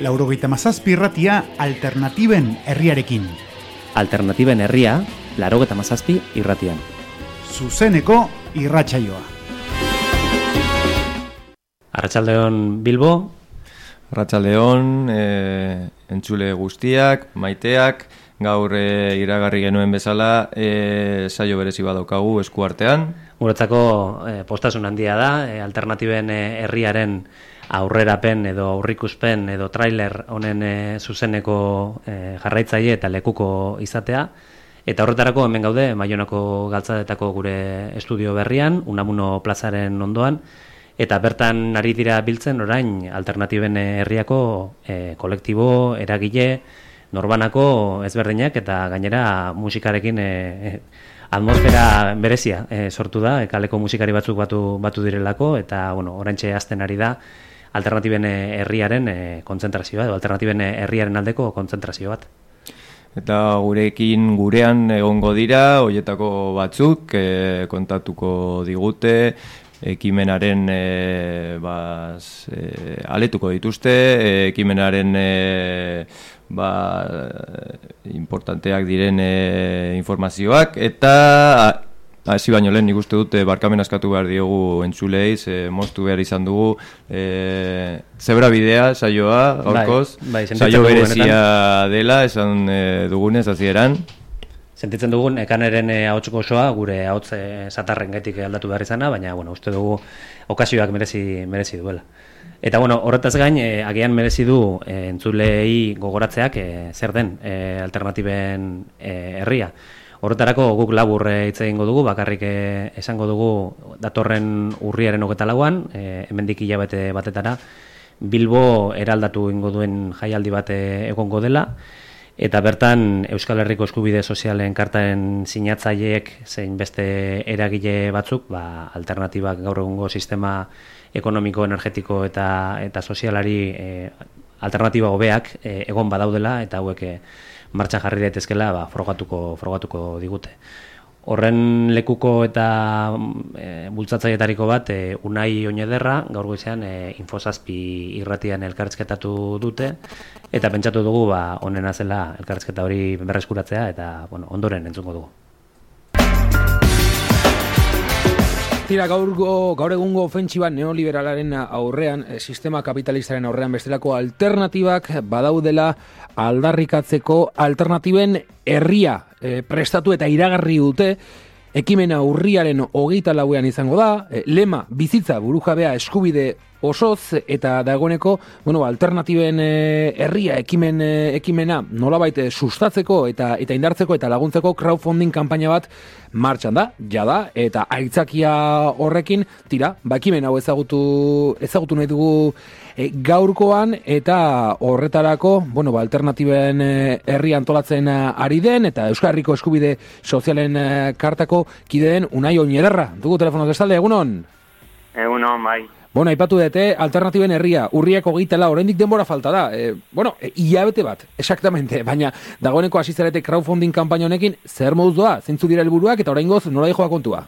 Laurogeita mazazpi irratia alternatiben herriarekin. Alternatiben herria, laurogeita mazazpi irratian. Zuzeneko irratsaioa. Arratxaldeon Bilbo. Arratxaldeon, e, entzule guztiak, maiteak, gaur e, iragarri genuen bezala, e, saio berezi badaukagu eskuartean. Guretzako e, postasun handia da, e, alternatiben e, herriaren aurrerapen edo aurrikuspen edo trailer honen e, zuzeneko e, jarraitzaile eta lekuko izatea. Eta horretarako hemen gaude, Maionako galtzadetako gure estudio berrian, Unamuno plazaren ondoan, eta bertan ari dira biltzen orain alternatiben herriako e, kolektibo, eragile, norbanako ezberdinak eta gainera musikarekin e, atmosfera berezia e, sortu da, kaleko musikari batzuk batu, batu direlako eta bueno, orantxe azten ari da alternatiben herriaren e, kontzentrazioa, edo alternatiben herriaren aldeko kontzentrazio bat. Eta gurekin gurean egongo dira, hoietako batzuk e, kontatuko digute, ekimenaren e, baz, e, aletuko dituzte, ekimenaren e, ba, importanteak diren e, informazioak, eta hasi baino lehen nik uste dute barkamen askatu behar diogu entzulei, ze moztu behar izan dugu e, zebra bidea, saioa, gaurkoz, bai, bai, saio berezia dela, esan e, dugunez, hasieran. Sentitzen dugun, ekaneren e, osoa, gure ahotze satarren gaitik aldatu behar izana, baina, bueno, uste dugu okasioak merezi, merezi duela. Eta bueno, horretaz gain, e, agian merezi du e, entzulei gogoratzeak e, zer den e, alternatiben e, herria. Horretarako guk labur hitz egingo dugu, bakarrik esango dugu datorren urriaren hogeta lauan, e, hemendik hilabete batetara, Bilbo eraldatu ingo duen jaialdi bate egongo dela, eta bertan Euskal Herriko eskubide sozialen kartaren sinatzaileek zein beste eragile batzuk, ba, alternatibak gaur egungo sistema ekonomiko, energetiko eta eta sozialari e, alternativa hobeak e, egon badaudela eta hauek e, martxa jarri daitezkela ba, frogatuko, frogatuko digute. Horren lekuko eta e, bultzatzaietariko bat e, Unai Oinederra gaur goizean e, infosazpi irratian elkarrizketatu dute eta pentsatu dugu ba honena zela elkarrizketa hori berreskuratzea eta bueno, ondoren entzungo dugu. Tira gaur, gaur egungo ofentsiba neoliberalaren aurrean, eh, sistema kapitalistaren aurrean bestelako alternatibak badaudela aldarrikatzeko alternatiben herria e, prestatu eta iragarri dute ekimena urriaren hogeita lauean izango da, e, lema bizitza burujabea eskubide osoz eta dagoeneko bueno, alternatiben e, herria ekimen e, ekimena nolabait sustatzeko eta eta indartzeko eta laguntzeko crowdfunding kanpaina bat martxan da, jada, eta aitzakia horrekin, tira, ba ekimen hau ezagutu, ezagutu nahi dugu gaurkoan eta horretarako, bueno, ba, alternatiben herri antolatzen ari den eta Euskal Herriko eskubide sozialen kartako kideen unai oinederra. Dugu telefonoz bestalde, egunon? Egunon, bai. Bueno, aipatu dute, alternatiben herria, urriak hogeitela, oraindik denbora falta da. E, bueno, e, iabete bat, exactamente, baina dagoeneko asizarete crowdfunding kampaino honekin, zer moduz doa, zintzu dira helburuak eta orain goz, nola joa kontua?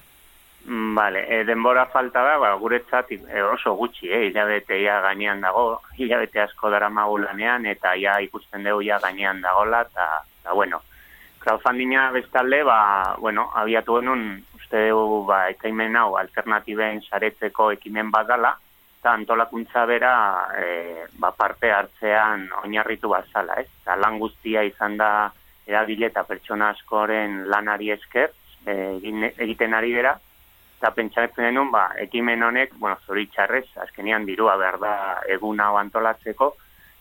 Mm, vale, e, denbora falta da, ba, gure txat, e, oso gutxi, eh, hilabete ia gainean dago, hilabete asko dara magulanean, eta ia ikusten dugu ia gainean dagola, eta, eta bueno, crowdfundinga bestalde, ba, bueno, abiatu genuen uste dugu ba, ekaimen hau alternatiben saretzeko ekimen badala, eta antolakuntza bera e, ba, parte hartzean oinarritu bazala, ez? Eta lan guztia izan da eragile eta pertsona askoren lanari esker e, egiten ari bera, eta pentsatzen denun, ba, ekimen honek, bueno, zoritxarrez, azkenian dirua behar da egun hau antolatzeko,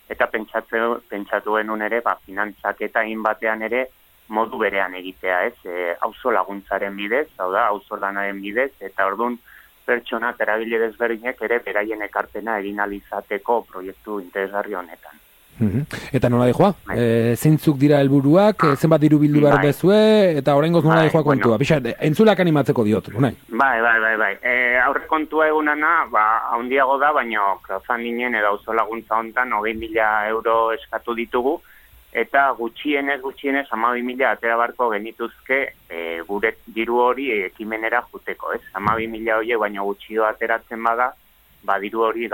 eta pentsatu, pentsatu genuen ere, ba, finantzak eta batean ere, modu berean egitea, ez? E, auzo laguntzaren bidez, hau da, auzo lanaren bidez, eta ordun pertsona terabile desberdinek ere beraien ekarpena egin alizateko proiektu interesgarri honetan. Eta nola dihoa? Bai. E, zeintzuk dira helburuak, ah. zenbat diru bildu behar bai. dezue, eta horrengoz nola bai, dihoa kontua? Bueno. entzulak animatzeko diot, unai? Bai, bai, bai, bai. E, aurre kontua egunana, ba, haundiago da, baina crowdfundingen edo auzo laguntza hontan, hogei mila euro eskatu ditugu, eta gutxienez gutxienez 12.000 atera barko genituzke e, gure diru hori ekimenera juteko, ez? 12.000 horiek baina gutxio ateratzen bada, ba diru hori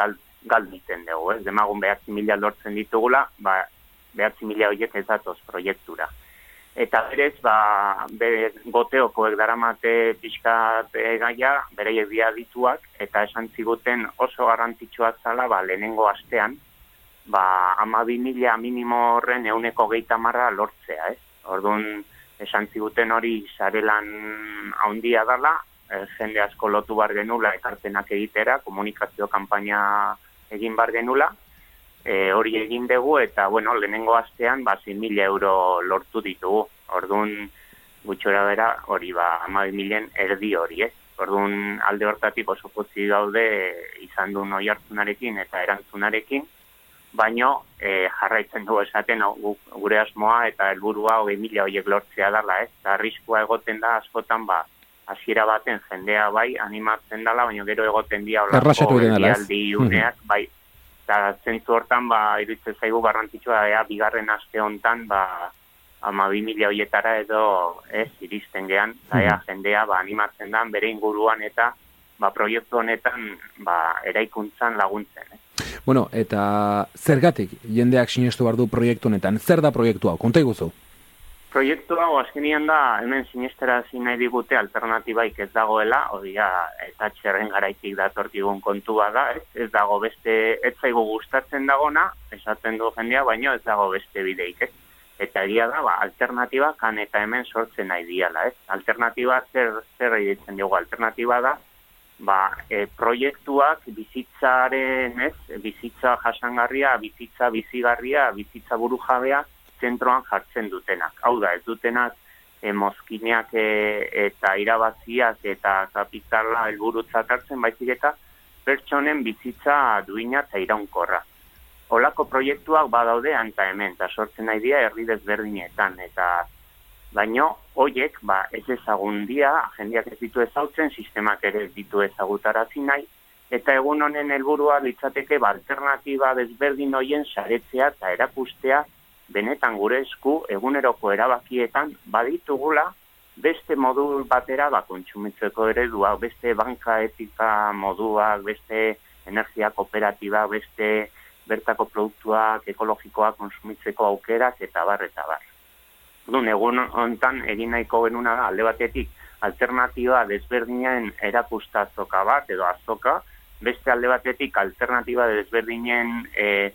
galditen dugu, ez? Demagun behatzi mila lortzen ditugula, ba, behatzi mila horiek ez datoz proiektura. Eta berez, ba, be, goteokoek daramate pixka gaia, bere dia dituak, eta esan ziguten oso garrantzitsua zala, ba, lehenengo astean, ba, ama mila minimo horren euneko geita marra lortzea, ez? Orduan, esan ziguten hori sarelan haundia dala, e, jende asko lotu bar genula ekartenak egitera, komunikazio kanpaina egin bar genula, e, hori egin dugu, eta, bueno, lehenengo astean, ba, mila euro lortu ditugu. Orduan, gutxora bera, hori ba, amabi erdi hori, ez? Orduan, alde hortatik oso potzi gaude izan du noi hartzunarekin eta erantzunarekin, baino e, jarraitzen dugu esaten gure asmoa eta helburua hogei mila horiek lortzea dela, ez? Eta arriskua egoten da askotan, ba, hasiera baten jendea bai animatzen dela, baina gero egoten dia olako aldi uneak, bai, eta zentzu hortan, ba, iruditzen zaigu garrantzitsua, ea, bigarren aste hontan, ba, ama bi mila hoietara edo ez iristen gean, ea, jendea, ba, animatzen da, bere inguruan eta, ba, proiektu honetan, ba, eraikuntzan laguntzen, eh? Bueno, eta zergatik jendeak sinestu bardu proiektu honetan, zer da proiektu hau, konta iguzu? Proiektu hau azkenian da, hemen sinestera nahi digute alternatibaik ez dagoela, hori eta txerren garaitik datortigun kontua da, ez, ez dago beste, ez zaigu gustatzen dagona, esaten du jendea, baino ez dago beste bideik, ez. Eta egia da, ba, alternatiba kan eta hemen sortzen nahi diala, ez. Alternatiba zer, zer ditzen dugu, alternatiba da, ba, e, proiektuak bizitzaren, ez, bizitza jasangarria, bizitza bizigarria, bizitza buru jabea, zentroan jartzen dutenak. Hau da, ez dutenak e, mozkineak e, eta irabaziak eta kapitala helburutzat hartzen, baizik eta pertsonen bizitza duina eta iraunkorra. Olako proiektuak badaude anta hemen, eta sortzen nahi dira herri desberdinetan, eta baino, hoiek, ba, ez ezagun dia, jendeak ez ditu ezautzen, sistemak ere ez ditu ezagutarazi nahi, eta egun honen helburua litzateke ba, alternatiba desberdin hoien saretzea eta erakustea benetan gure esku eguneroko erabakietan baditugula beste modu batera ba kontsumitzeko eredua, beste banka etika modua, beste energia kooperatiba, beste bertako produktuak ekologikoa konsumitzeko aukerak eta bar eta bar. Dun, egun hontan egin nahiko genuna da alde batetik alternatiba desberdinen erakustazoka bat edo azoka, beste alde batetik alternatiba desberdinen eh,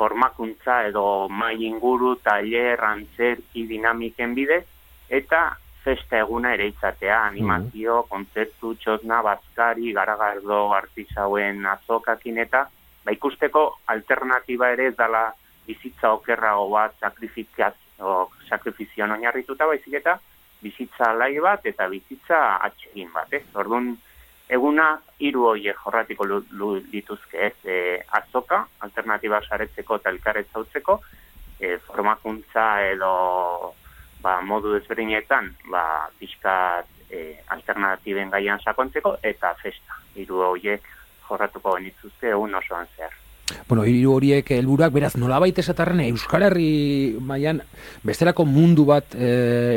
formakuntza edo mai inguru, taller, antzerki, dinamiken bide, eta festa eguna ere izatea, animazio, mm -hmm. kontzertu, txotna, bazkari, garagardo, artizauen azokakin eta, ba ikusteko alternatiba ere ez dala bizitza okerrago bat, sakrifizio oinarrituta baizik eta, bizitza lai bat eta bizitza atxegin bat, ez? Orduan, Eguna hiru hoiek jorratiko dituzke, ez, e, azoka, alternatiba saretzeko eta elkarretzautzeko, e, formakuntza edo ba, modu desberdinetan ba, pixkat e, alternatiben gaian sakontzeko, eta festa, hiru hoiek jorratuko genituzke egun osoan zehar. Bueno, hiru horiek helburuak beraz nolabait esatarren Euskal Herri mailan bestelako mundu bat e,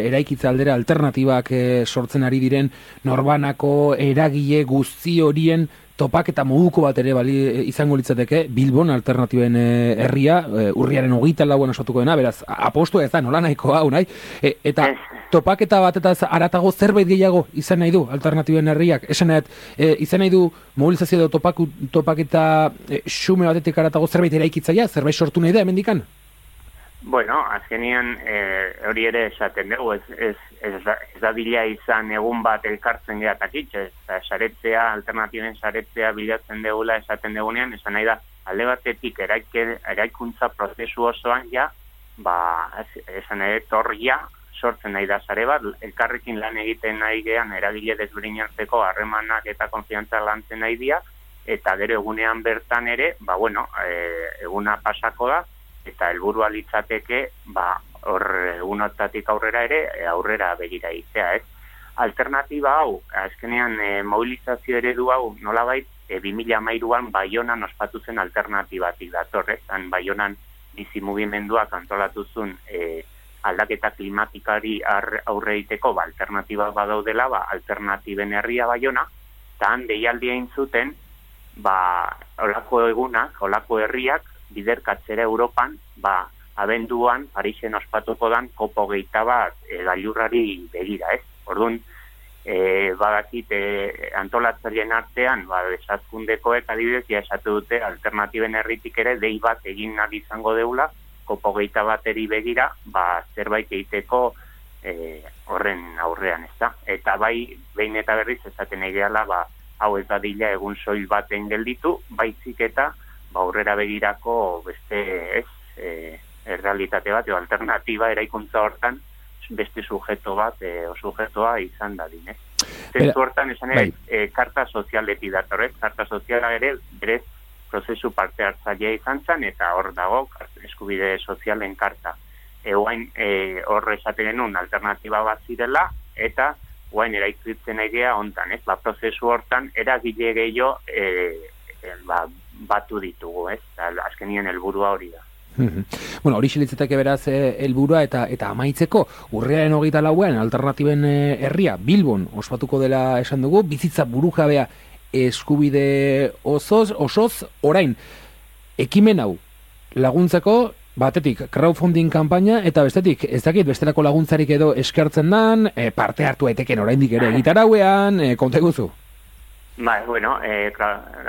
eraikitza aldera alternatibak e, sortzen ari diren norbanako eragile guzti horien topak eta moduko bat ere bali e, izango litzateke Bilbon alternatiben e, herria e, urriaren hogeita lauan osatuko dena, beraz apostu ez da nola nahiko hau nahi? E, eta topaketa bat eta aratago zerbait gehiago izan nahi du alternatiben herriak? Esan nahi, e, izan nahi du mobilizazio edo topaku, topaketa e, xume batetik aratago zerbait eraikitzaia zerbait sortu nahi da hemendikan? Bueno, azkenian eh, hori ere esaten dugu, ez, ez, ez, da, ez da bila izan egun bat elkartzen gehatakit, ez saretzea, alternatiben saretzea bilatzen dugula esaten dugunean, esan nahi da, alde batetik eraike, eraikuntza prozesu osoan ja, ba, esan ere torria sortzen nahi da sare bat, elkarrekin lan egiten nahi gean, eragile desbrinartzeko harremanak eta konfiantza lantzen nahi dia, eta gero egunean bertan ere, ba bueno, e, eguna pasako da, eta helburua litzateke ba hor egunotatik aurrera ere aurrera begira izea, ez? Alternatiba hau, azkenean e, mobilizazio eredu hau nolabait e, 2013an Baionan ospatu zen alternatibatik dator, ez? Han Baionan bizi mugimenduak antolatu zuen e, aldaketa klimatikari aurre egiteko ba alternatiba badaudela, ba alternatiben herria Baiona, eta han deialdia zuten ba, olako egunak, olako herriak, biderkatzera Europan, ba, abenduan, Parisen ospatuko dan, kopo geita bat e, gailurrari begira, ez? Orduan, e, badakit e, antolatzaileen artean, ba, desazkundekoek adibidez, ja esatu dute alternatiben herritik ere, dei bat egin nahi izango deula, kopo geita bateri begira, ba, zerbait egiteko e, horren aurrean, ez da? Eta bai, behin eta berriz, ezaten egeala, ba, hau ez dadila egun soil baten gelditu, baizik eta, ba, aurrera begirako beste, ez, e, errealitate bat, o alternatiba eraikuntza hortan, beste sujeto bat, e, o sujetoa izan dadin, ez? Zentu hortan, esan ere, bai. e, karta sozialetik datorrez, karta soziala ere, berez, prozesu parte hartzailea izan zen, eta hor dago, eskubide sozialen karta. Egoain, e, hor esaten genuen alternatiba bat zirela, eta guain eraikitzen egea hontan, ez? Ba, prozesu hortan, eragile gehiago e, e, ba, batu ditugu, ez? Azkenien helburua hori da. Bueno, hori xilitzetake beraz eh, helburua eta eta amaitzeko urrearen hogeita lauean alternatiben eh, herria Bilbon ospatuko dela esan dugu, bizitza burujabea eskubide osoz, osoz orain, ekimen hau laguntzeko batetik crowdfunding kanpaina eta bestetik ez dakit bestelako laguntzarik edo eskertzen dan, e, parte hartu eteken oraindik ere gitarauean, e, konta guzu. Ba, bueno, e,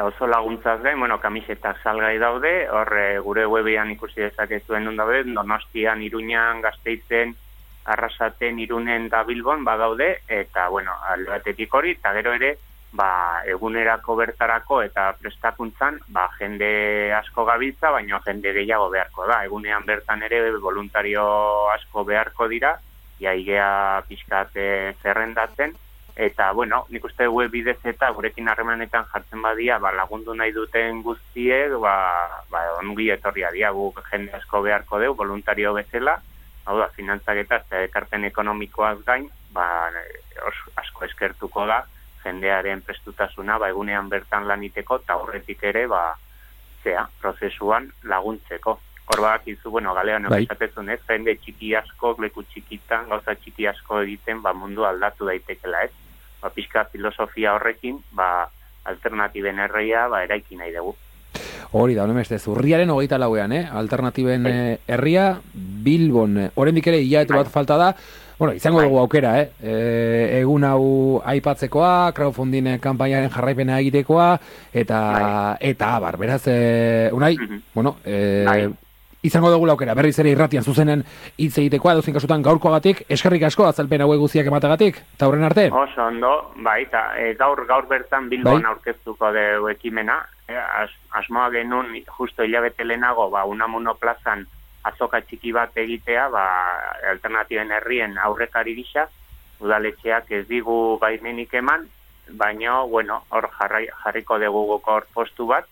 oso laguntzaz gain, bueno, kamisetak salgai daude, hor e, gure webean ikusi dezakezuen nun daude, donostian, iruñan, gazteitzen, arrasaten, irunen da bilbon, ba daude, eta, bueno, albatetik hori, eta gero ere, ba, egunerako bertarako eta prestakuntzan, ba, jende asko gabiltza, baina jende gehiago beharko da. Egunean bertan ere voluntario asko beharko dira, iaigea pixkat zerrendatzen, eta bueno, nik uste web bidez eta gurekin harremanetan jartzen badia, ba, lagundu nahi duten guztiek, ba, ba ongi etorria dia, guk jende asko beharko deu, voluntario bezala, hau da, finantzak eta ekarpen ekonomikoaz gain, ba, os, asko eskertuko da, jendearen prestutasuna, ba, egunean bertan laniteko, eta horretik ere, ba, zea, prozesuan laguntzeko. Horbak izu, bueno, galean bai. esatezun ez, jende txiki asko, leku txikitan, gauza txiki asko egiten, ba, mundu aldatu daitekela ez ba, pixka filosofia horrekin, ba, alternatiben herria, ba, eraiki nahi dugu. Hori da, honemeste, zurriaren hogeita lauean, eh? Alternatiben bai. eh, herria, Bilbon. Horendik ere, iaetu bat bai. falta da, Bueno, izango bai. dugu aukera, eh? E, egun hau aipatzekoa, crowdfunding kanpainaren jarraipena egitekoa, eta, bai. eta abar, beraz, e, unai, mm -hmm. bueno, e, izango dugu laukera, berriz ere irratian zuzenen hitz egitekoa, duzin kasutan gaurkoagatik, eskerrik asko azalpen hauek guziak ematagatik, eta horren arte? Oso ondo, bai, eta e, gaur, gaur bertan bilboan bai? aurkeztuko dugu ekimena, e, as, asmoa genuen justo hilabete lehenago, ba, unamuno plazan azoka txiki bat egitea, ba, alternatiben herrien aurrekari gisa, udaletxeak ez digu baimenik eman, baina, bueno, hor jarriko dugu hor postu bat,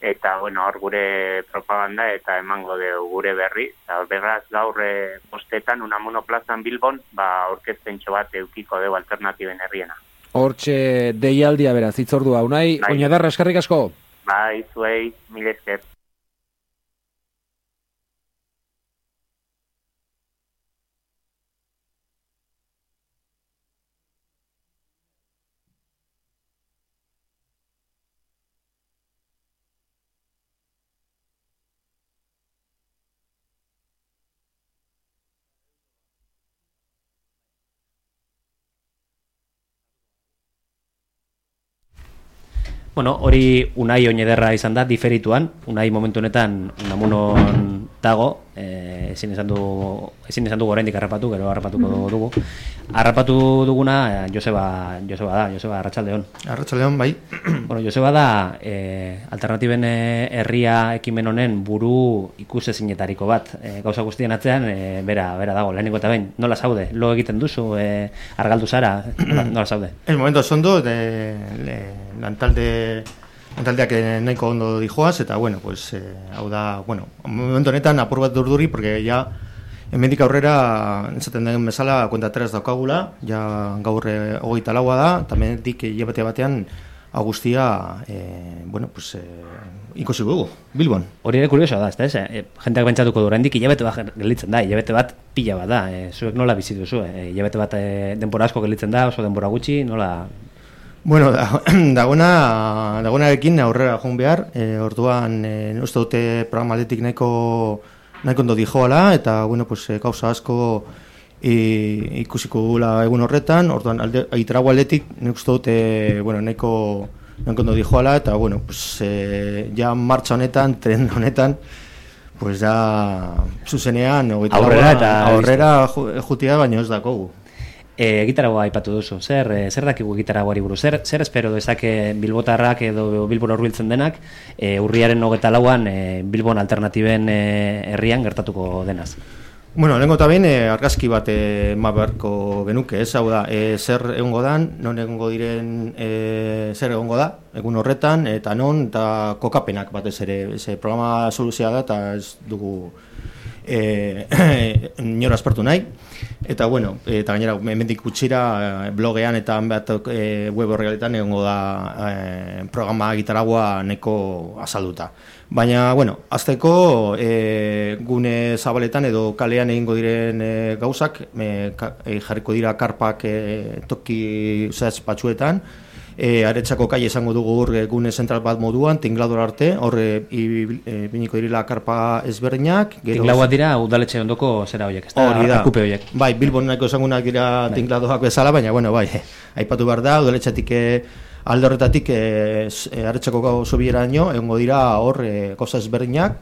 eta bueno, hor gure propaganda eta emango de gure berri. Eta beraz gaur e, postetan una monoplazan Bilbon, ba orkesten bat eukiko deu alternatiben herriena. Hortxe deialdia beraz, itzordua, unai, bai. oinadarra eskarrik asko? Bai, zuei, mil esker. Bueno, hori unai oinederra izan da, diferituan, unai momentu honetan namunon dago, eh, ezin esan du, ezin esan du oraindik harrapatu, gero harrapatuko mm-hmm. dugu. Harrapatu duguna eh, Joseba, Joseba da, Joseba Arratsaldeon. Arratsaldeon bai. bueno, Joseba da eh, alternatiben eh, herria ekimen honen buru ikusezinetariko bat. Eh, gauza guztien atzean eh, bera, bera dago, lehenengo eta bain. Nola zaude? Lo egiten duzu eh, argaldu zara? Nola, nola zaude? El momento sondo de le, lantalde taldeak nahiko ondo dijoaz, eta, bueno, pues, eh, hau da, bueno, momentu honetan apur bat durduri, porque ja, hemendik aurrera, entzaten den bezala, kuenta teraz daukagula, ja gaur eh, hogeita laua da, eta hemendik hilabete batean, agustia, eh, bueno, pues, eh, ikusi gugu, Bilbon. Hori ere kurioso da, ez da, ez? Eh? Jenteak bentsatuko du, hendik hilabete bat gelitzen da, hilabete bat pila bat da, eh, zuek nola bizi duzu, eh? hilabete bat eh, denbora asko gelitzen da, oso denbora gutxi, nola, Bueno, da- dagoena, dagoenarekin aurrera joan behar, e, orduan, e, uste dute programa aldetik nahiko, nahiko ondo dijoala, eta, bueno, pues, e, gauza asko e, ikusiko dugula egun horretan, orduan, alde, aitrago aldetik, nik uste dute, bueno, nahiko, nahiko ondo dijoala, eta, bueno, pues, e, ja martxa honetan, tren honetan, pues, ja, zuzenean, Aurrera eta- aurrera ju- jutia, baina ez dakogu. E, gitaragoa aipatu duzu, zer, e, zer dakigu gitaragoari buruz? Zer, zer espero dezake bilbotarrak edo bilbon horbiltzen denak e, urriaren hogeta lauan e, bilbon alternatiben e, herrian gertatuko denaz? Bueno, lehenko eta behin eh, argazki bat eh, ma beharko genuke, ez hau da, eh, zer egongo dan, non egongo diren, eh, zer egongo da, egun horretan, eta non, eta kokapenak batez ere, ze programa soluzioa da, eta ez dugu eh, inora aspertu nahi, eta bueno, eta gainera, hemendik gutxira eh, blogean eta bat eh, web horregaletan egongo da eh, programa gitaragua neko azalduta. Baina, bueno, azteko e, gune zabaletan edo kalean egingo diren e, gauzak, e, e, jarriko dira karpak e, toki zehaz batzuetan, e, aretzako kai esango dugu hor e, gune zentral bat moduan, tinglador arte, hor e, e, biniko dirila karpa ezberdinak. gero- Tinglauak dira udaletxe ondoko zera horiek, ez da? Hori da. Akupe horiek. Bai, Bilbon nahiko esangunak dira tingladoak bezala, baina, bueno, bai, aipatu behar da, udaletxetik alde horretatik e, e, aretxako zubieraino, egongo dira hor e, gauza ezberdinak,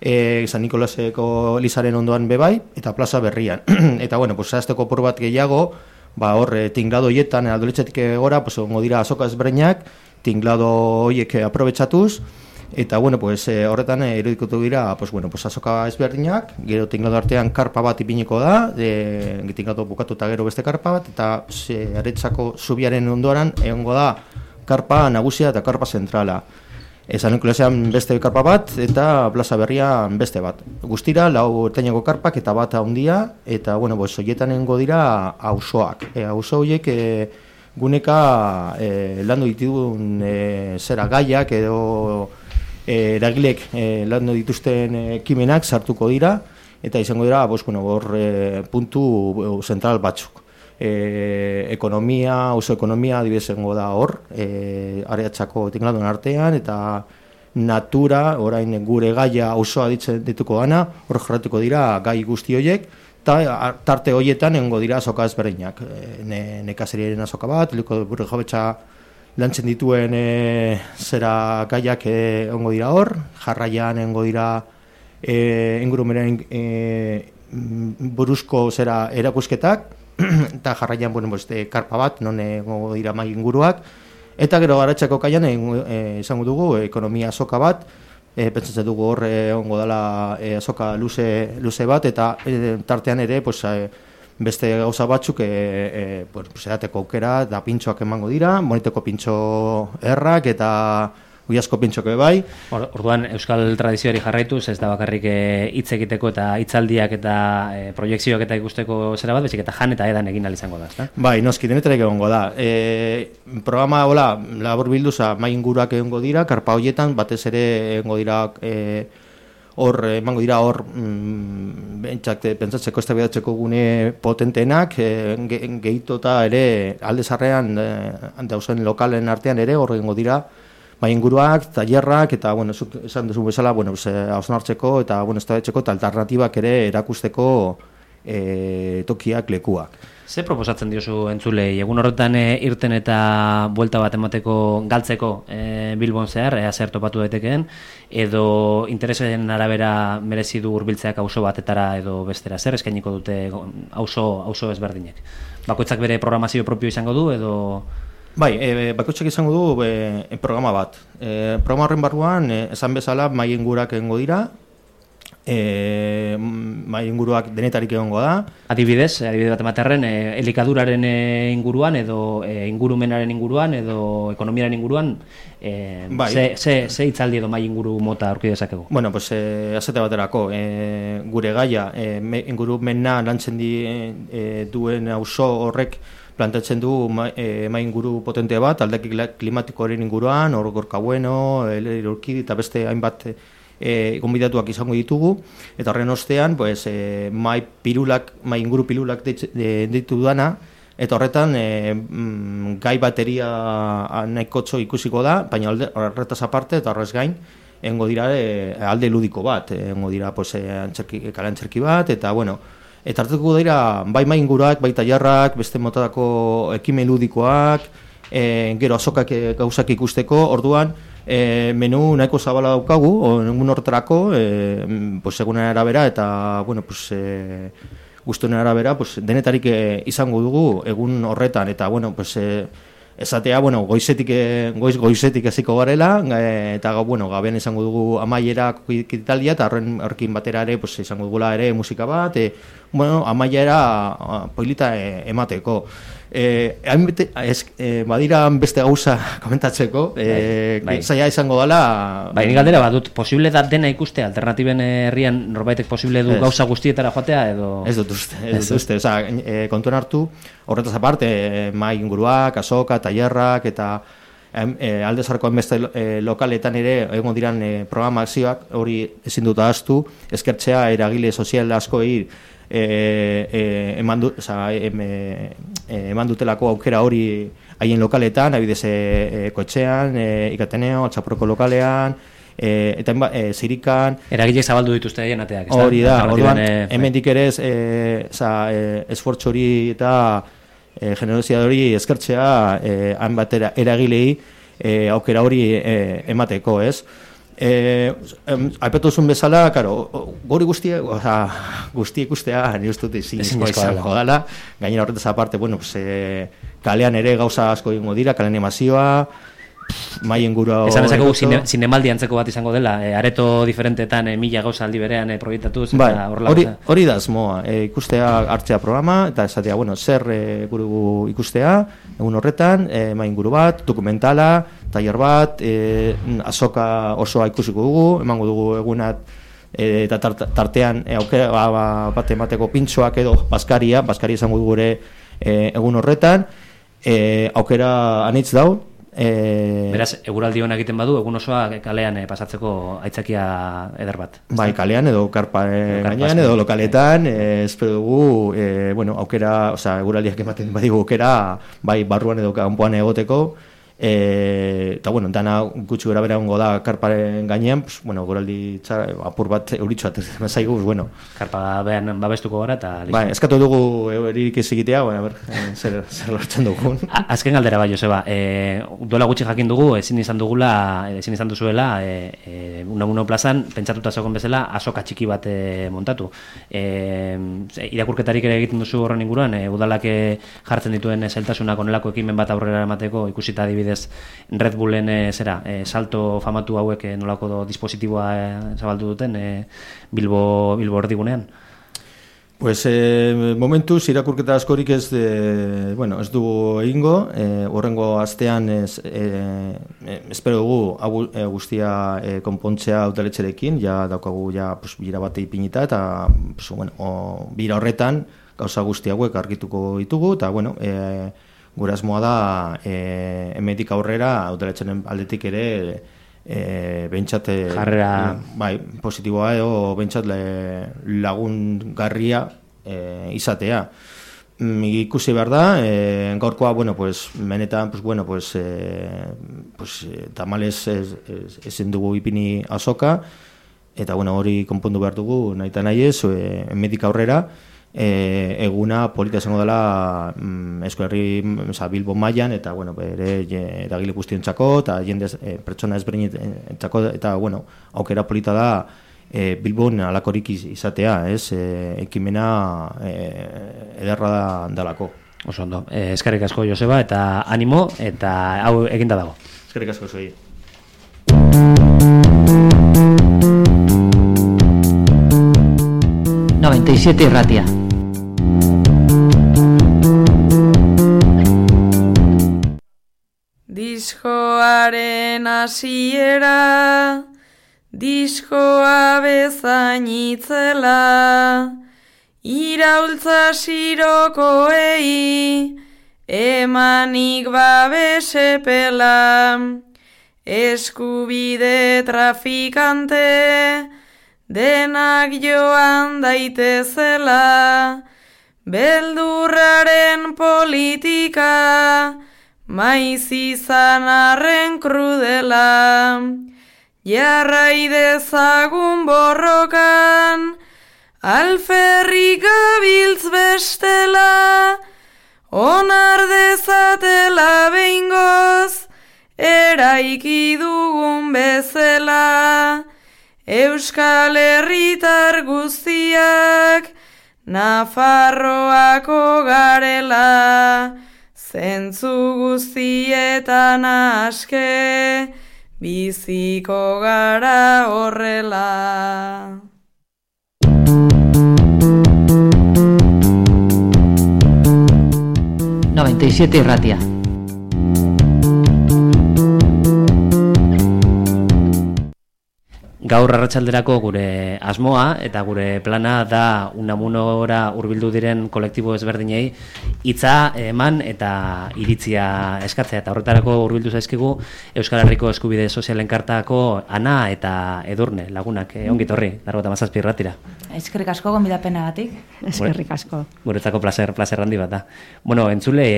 e, San Nikolaseko Elizaren ondoan bebai, eta plaza berrian. eta, bueno, pues, zehazteko por bat gehiago, ba, hor, e, tinglado hietan, aldoletxetik gora, pues, egongo dira azoka ezberdinak, tinglado horiek e, aprobetxatuz, Eta bueno, pues eh, horretan eh, irudikutu dira, pues bueno, pues azoka ezberdinak, gero tinglado artean karpa bat ipiniko da, e, tinglado bukatu eta gero beste karpa bat, eta ze, aretzako zubiaren ondoran egongo da karpa nagusia eta karpa zentrala. Esan inklusean beste karpa bat eta plaza berrian beste bat. Guztira, lau ertaineko karpak eta bat handia, eta bueno, horietan egongo dira auzoak. E, auzo horiek e, guneka e, landu dituen e, zera gaiak edo e, eragilek e, landu dituzten ekimenak sartuko dira eta izango dira bos, bueno, hor e, puntu e, zentral batzuk. E, ekonomia, oso ekonomia adibidez egongo da hor, e, areatzako tingladun artean eta natura, orain gure gaia osoa ditzen dituko gana, hor jorratuko dira gai guzti horiek, eta tarte horietan egongo dira azoka ezberdinak. E, ne, nekazeriaren azoka bat, liko buru jabetza lantzen dituen e, zera gaiak e, ongo dira hor, jarraian ongo dira e, ingurumenen e, buruzko zera erakusketak, eta jarraian, bueno, pues, e, karpa bat, non egongo dira mai inguruak, eta gero garatzeko kaian e, izango dugu ekonomia azoka bat, e, pentsatzen dugu hor e, ongo dela e, azoka luze, luze bat, eta e, tartean ere, pues, e, beste gauza batzuk e, e, pues, edateko aukera da pintxoak emango dira, moniteko pintxo errak eta uiazko pintxoke bai. Or, orduan, euskal tradizioari jarraituz, ez da bakarrik eh, hitz egiteko eta hitzaldiak eta e, proiekzioak eta ikusteko zera bat, bezik eta jan eta edan egin izango da, ezta? Bai, noski, denetarek egongo da. E, programa, hola, labor bilduza, mai inguruak egongo dira, karpa horietan, batez ere egongo dira e, hor, emango dira hor, mm, bentsak, eh, pentsatzeko ez gune potentenak, e, ge, gehitota ere, alde zarrean, e, dauzen lokalen artean ere, hor egongo dira, bai inguruak, tailerrak eta bueno, zuk esan duzu bezala, bueno, pues, eh, hausnartzeko eta bueno, eztabaitzeko eta alternatibak ere erakusteko eh, tokiak lekuak. Ze proposatzen diozu entzulei, egun horretan e, irten eta buelta bat emateko galtzeko e, Bilbon zehar, ea zer topatu daitekeen, edo interesen arabera merezi du hurbiltzeak auzo batetara edo bestera, zer eskainiko dute auzo auzo ezberdinek. Bakoitzak bere programazio propio izango du edo Bai, e, bakoitzak izango du e, e, programa bat. E, programa horren barruan, e, esan bezala, mai ingurak egongo dira, e, mai inguruak denetarik egongo da, adibidez, adibide bat ematerren, e, elikaduraren e, inguruan edo e, ingurumenaren inguruan edo ekonomiaren inguruan, e, Bai. ze, ze, ze hitzaldi edo mai inguru mota aurki dezakegu. Bueno, pues eh, azete baterako, eh, gure gaia, eh, me, ingurumena lantzen di eh, duen auzo horrek plantatzen du eh, mai inguru potente bat, aldaki klimatikoaren inguruan, hor gorka bueno, elurki eta beste hainbat eh, gonbidatuak izango ditugu, eta horren ostean, pues, eh, mai pirulak, mai inguru de- deitu dana, eta horretan e, gai bateria nahikotxo ikusiko da, baina horretaz aparte eta horrez gain, engo dira e, alde ludiko bat, engo dira pues, e, antxerki, kalantzerki bat, eta bueno, eta hartuko dira bai main gurak, bai taiarrak, beste motadako ekimen ludikoak, e, gero azokak e, gauzak ikusteko, orduan, e, menu nahiko zabala daukagu, egun horretarako, e, pues, egunen arabera, eta, bueno, pues, e, guztuen arabera, pues, denetarik e, izango dugu egun horretan, eta, bueno, pues, e, esatea, bueno, goizetik, e, goiz, goizetik eziko garela, e, eta, bueno, gabean izango dugu amaiera kitalia, eta horren horrekin batera ere, pues, izango dugula ere musika bat, e, bueno, amaiera poilita e, emateko. Eh, hainbete, eh, badira beste gauza komentatzeko, eh, bai, bai. izango dela... Bai, galdera badut, posible da dena ikuste, alternatiben herrian norbaitek posible du gauza guztietara joatea, edo... Ez dut uste, ez dut uste, oza, e, kontuen hartu, horretaz aparte, e, mai inguruak, azoka, tailerrak, eta e, alde zarkoan beste e, lokaletan ere, egon diran e, programazioak, hori ezin dut ahaztu, eskertzea eragile sozial askoi e, e, eman, du, oza, em, e, eman dutelako aukera hori haien lokaletan, abidez e, e, koetxean, e, ikateneo, altzaporoko lokalean, e, eta e, zirikan... Eragilek zabaldu dituzte haien ateak, Hori da, orduan, e, hemen ere ez, e, za, e, esfortz hori eta e, generosia hori eskertzea e, han batera eragilei e, aukera hori e, emateko, ez? Eh, aipatu zuen bezala, claro, gori guztie, o sea, guztie ikustea, ni ustut ezin izango dela. Gainera horretaz aparte, bueno, pues, eh, kalean ere gauza asko egingo dira, kalean animazioa, maien gura... Esan ezako zinemaldi antzeko bat izango dela, e, areto diferentetan e, mila gauza aldi berean e, proiektatuz. Bai, hori, hori da zmoa, e, ikustea hartzea programa, eta esatea, bueno, zer e, guru ikustea, egun horretan, e, maien guru bat, dokumentala, tailer bat, e, azoka osoa ikusiko dugu, emango dugu egunat, e, eta tartean e, aukera ba, ba, bat emateko pintxoak edo baskaria, baskaria izango dugu ere e, egun horretan, e, aukera anitz dau, E... Beraz, eguraldi hona egiten badu, egun osoa kalean e, pasatzeko aitzakia eder bat. Bai, kalean edo karpa e, gainean edo lokaletan, e, espero dugu, e, bueno, aukera, oza, eguraldiak ematen badigu aukera, bai, barruan edo kanpoan egoteko, E, eta bueno, dana gutxi gara bera da karparen gainean, pues, bueno, goraldi txar, apur bat euritxo bat zaigu, pues, bueno. Karpa behan babestuko gara eta... Ba, eskatu dugu erik ez egitea, bueno, ber, eh, zer, zer lortzen dugu. Azken galdera bai, Joseba, e, duela gutxi jakin dugu, ezin izan dugula, ezin izan duzuela, e, e, una uno plazan, pentsatuta zegoen bezala, asoka txiki bat e, montatu. E, irakurketarik ere egiten duzu horren inguruan, e, udalak jartzen dituen zeltasunak onelako ekimen bat aurrera emateko ikusita adibidez adibidez Red Bullen e, zera, e, salto famatu hauek e, nolako do dispositiboa e, zabaldu duten e, Bilbo, Bilbo erdigunean? Pues eh, momentuz irakurketa askorik ez de, bueno, ez dugu egingo, eh, horrengo astean ez, eh, espero dugu e, guztia eh, konpontzea autoletxerekin, ja daukagu ja pues, bira bate ipinita eta pues, bueno, o, bira horretan gauza guzti hauek argituko ditugu eta bueno, eh, gure asmoa da e, emetik aurrera autoretzen aldetik ere e, bentsate jarrera bai, positiboa edo bentsat lagun garria e, izatea. Mm, ikusi behar da, e, gaurkoa, bueno, pues, menetan, pues, bueno, pues, e, pues, e, tamales ezin dugu ipini azoka, eta, bueno, hori konpondu behar dugu, nahi eta nahi ez, e, emetik aurrera, e, eguna polita izango dela mm, eskuerri oza, Bilbo mailan eta bueno, bere eragile guztientzako eta jende e, pertsona ezberdinentzako eta bueno, aukera polita da e, Bilbon alakorik izatea, ez? E, ekimena e, ederra da dalako. Oso ondo. E, eskerrik asko Joseba eta animo eta hau eginda dago. Eskerrik asko zuei. 97 irratia. Diskoaren hasiera Diskoa bezainitzela Iraultza sirokoei Emanik babesepela Eskubide trafikante Denak joan daitezela beldurraren politika, maiz izan arren krudela, jarrai dezagun borrokan, alferrik gabiltz bestela, onar dezatela behingoz, eraiki dugun bezala, Euskal Herritar guztiak, Nafarroako garela, zentzu guztietan aske, biziko gara horrela. 97 irratia. Gaur arratsalderako gure asmoa eta gure plana da unamunora hurbildu diren kolektibo ezberdinei hitza eman eta iritzia eskatzea eta horretarako hurbildu zaizkigu Euskal Herriko Eskubide Sozialen Kartako Ana eta Edurne lagunak eh, ongi torri 57 irratira. Eskerrik asko gonbidapenagatik. Eskerrik asko. Guretzako placer placer handi bat da. Bueno, entzulei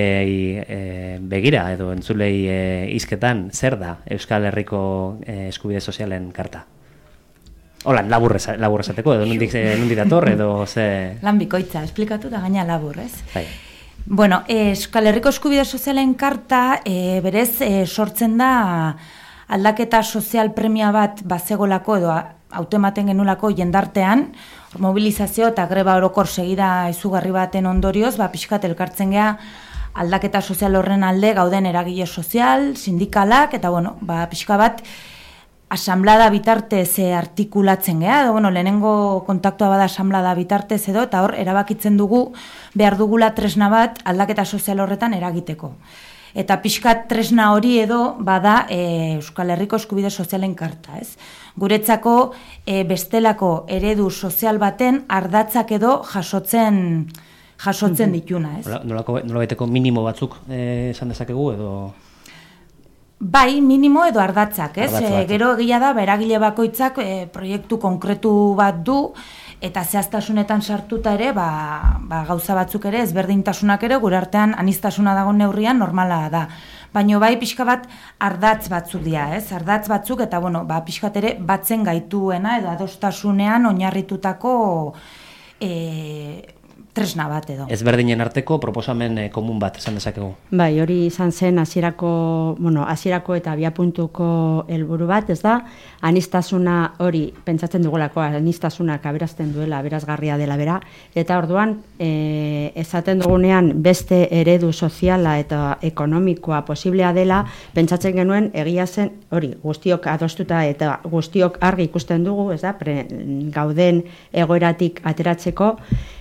e, begira edo entzulei e, hizketan zer da Euskal Herriko e, Eskubide Sozialen Karta? Hola, labur labur esateko edo nondik nondik dator edo ze Lan bikoitza, esplikatu da gaina labur, ez? Bai. Bueno, eh, Euskal Herriko Eskubide Sozialen karta eh, berez eh, sortzen da aldaketa sozial premia bat bazegolako edo autoematen genulako jendartean, mobilizazio eta greba orokor segida izugarri baten ondorioz, ba, pixkat elkartzen gea aldaketa sozial horren alde gauden eragile sozial, sindikalak, eta bueno, ba, pixka bat, asamblada bitartez e, artikulatzen geha, edo, bueno, lehenengo kontaktua bada asamblada bitartez edo, eta hor, erabakitzen dugu, behar dugula tresna bat aldaketa sozial horretan eragiteko. Eta pixkat tresna hori edo bada e, Euskal Herriko Eskubide Sozialen karta, ez? Guretzako e, bestelako eredu sozial baten ardatzak edo jasotzen jasotzen dituna, ez? Nolako, nolako minimo batzuk esan dezakegu edo... Bai, minimo edo ardatzak, ez? Ardatz. E, gero egia da, beragile bakoitzak e, proiektu konkretu bat du, eta zehaztasunetan sartuta ere, ba, ba, gauza batzuk ere, ezberdintasunak ere, gure artean anistasuna dago neurrian normala da. Baina bai pixka bat ardatz batzuk dira, ez? Ardatz batzuk, eta bueno, ba, pixkat ere batzen gaituena, edo adostasunean oinarritutako e, tresna bat edo. Ezberdinen arteko proposamen eh, komun bat esan dezakegu. Bai, hori izan zen hasierako, bueno, hasierako eta abiapuntuko helburu bat, ez da? Anistasuna hori pentsatzen dugulako anistasunak aberazten duela, aberazgarria dela bera eta orduan e, esaten dugunean beste eredu soziala eta ekonomikoa posiblea dela, pentsatzen genuen egia zen hori, guztiok adostuta eta guztiok argi ikusten dugu, ez da? Pre, gauden egoeratik ateratzeko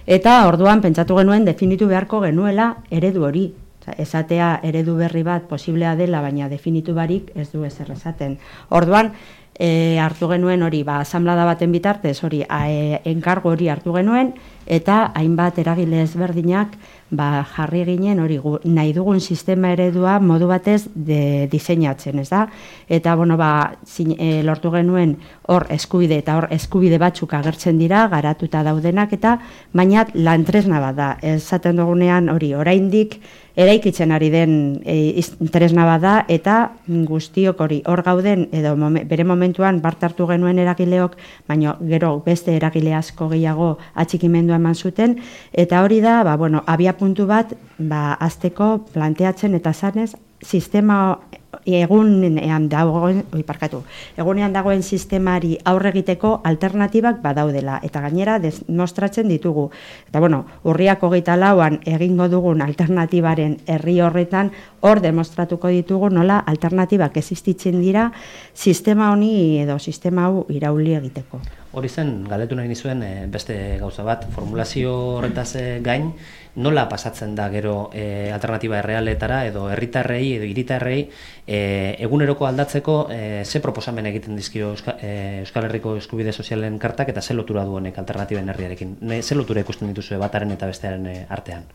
eta orduan pentsatu genuen definitu beharko genuela eredu hori. Esatea eredu berri bat posiblea dela, baina definitu barik ez du ezer esaten. Orduan, e, hartu genuen hori, ba, asamblada baten bitartez, hori, a, e, enkargo hori hartu genuen, eta hainbat eragile ezberdinak ba, jarri ginen hori nahi dugun sistema eredua modu batez de, diseinatzen, ez da? Eta, bueno, ba, zin, e, lortu genuen hor eskubide eta hor eskubide batzuk agertzen dira, garatuta daudenak, eta baina lantresna bat da, esaten dugunean hori, oraindik eraikitzen ari den e, tresna bat da, eta guztiok hori hor gauden, edo momen, bere momentuan bart hartu genuen eragileok, baina gero beste eragile asko gehiago atxikimendua eman zuten, eta hori da, ba, bueno, abia puntu bat, ba, azteko planteatzen eta zanez, sistema egunean dagoen, oi parkatu, egunean dagoen sistemari aurre egiteko alternatibak badaudela eta gainera demostratzen ditugu. Eta bueno, urriak hogeita lauan egingo dugun alternatibaren herri horretan hor demostratuko ditugu nola alternatibak existitzen dira sistema honi edo sistema hau irauli egiteko. Hori zen, galdetu nahi nizuen eh, beste gauza bat, formulazio horretaz eh, gain, nola pasatzen da gero eh, alternatiba errealetara edo herritarrei edo hiritarrei eh, eguneroko aldatzeko eh, ze proposamen egiten dizkio Euska, eh, Euskal Herriko Eskubide Sozialen kartak eta ze lotura du honek alternatiben herriarekin. Ne, ze lotura ikusten dituzue bataren eta bestearen artean?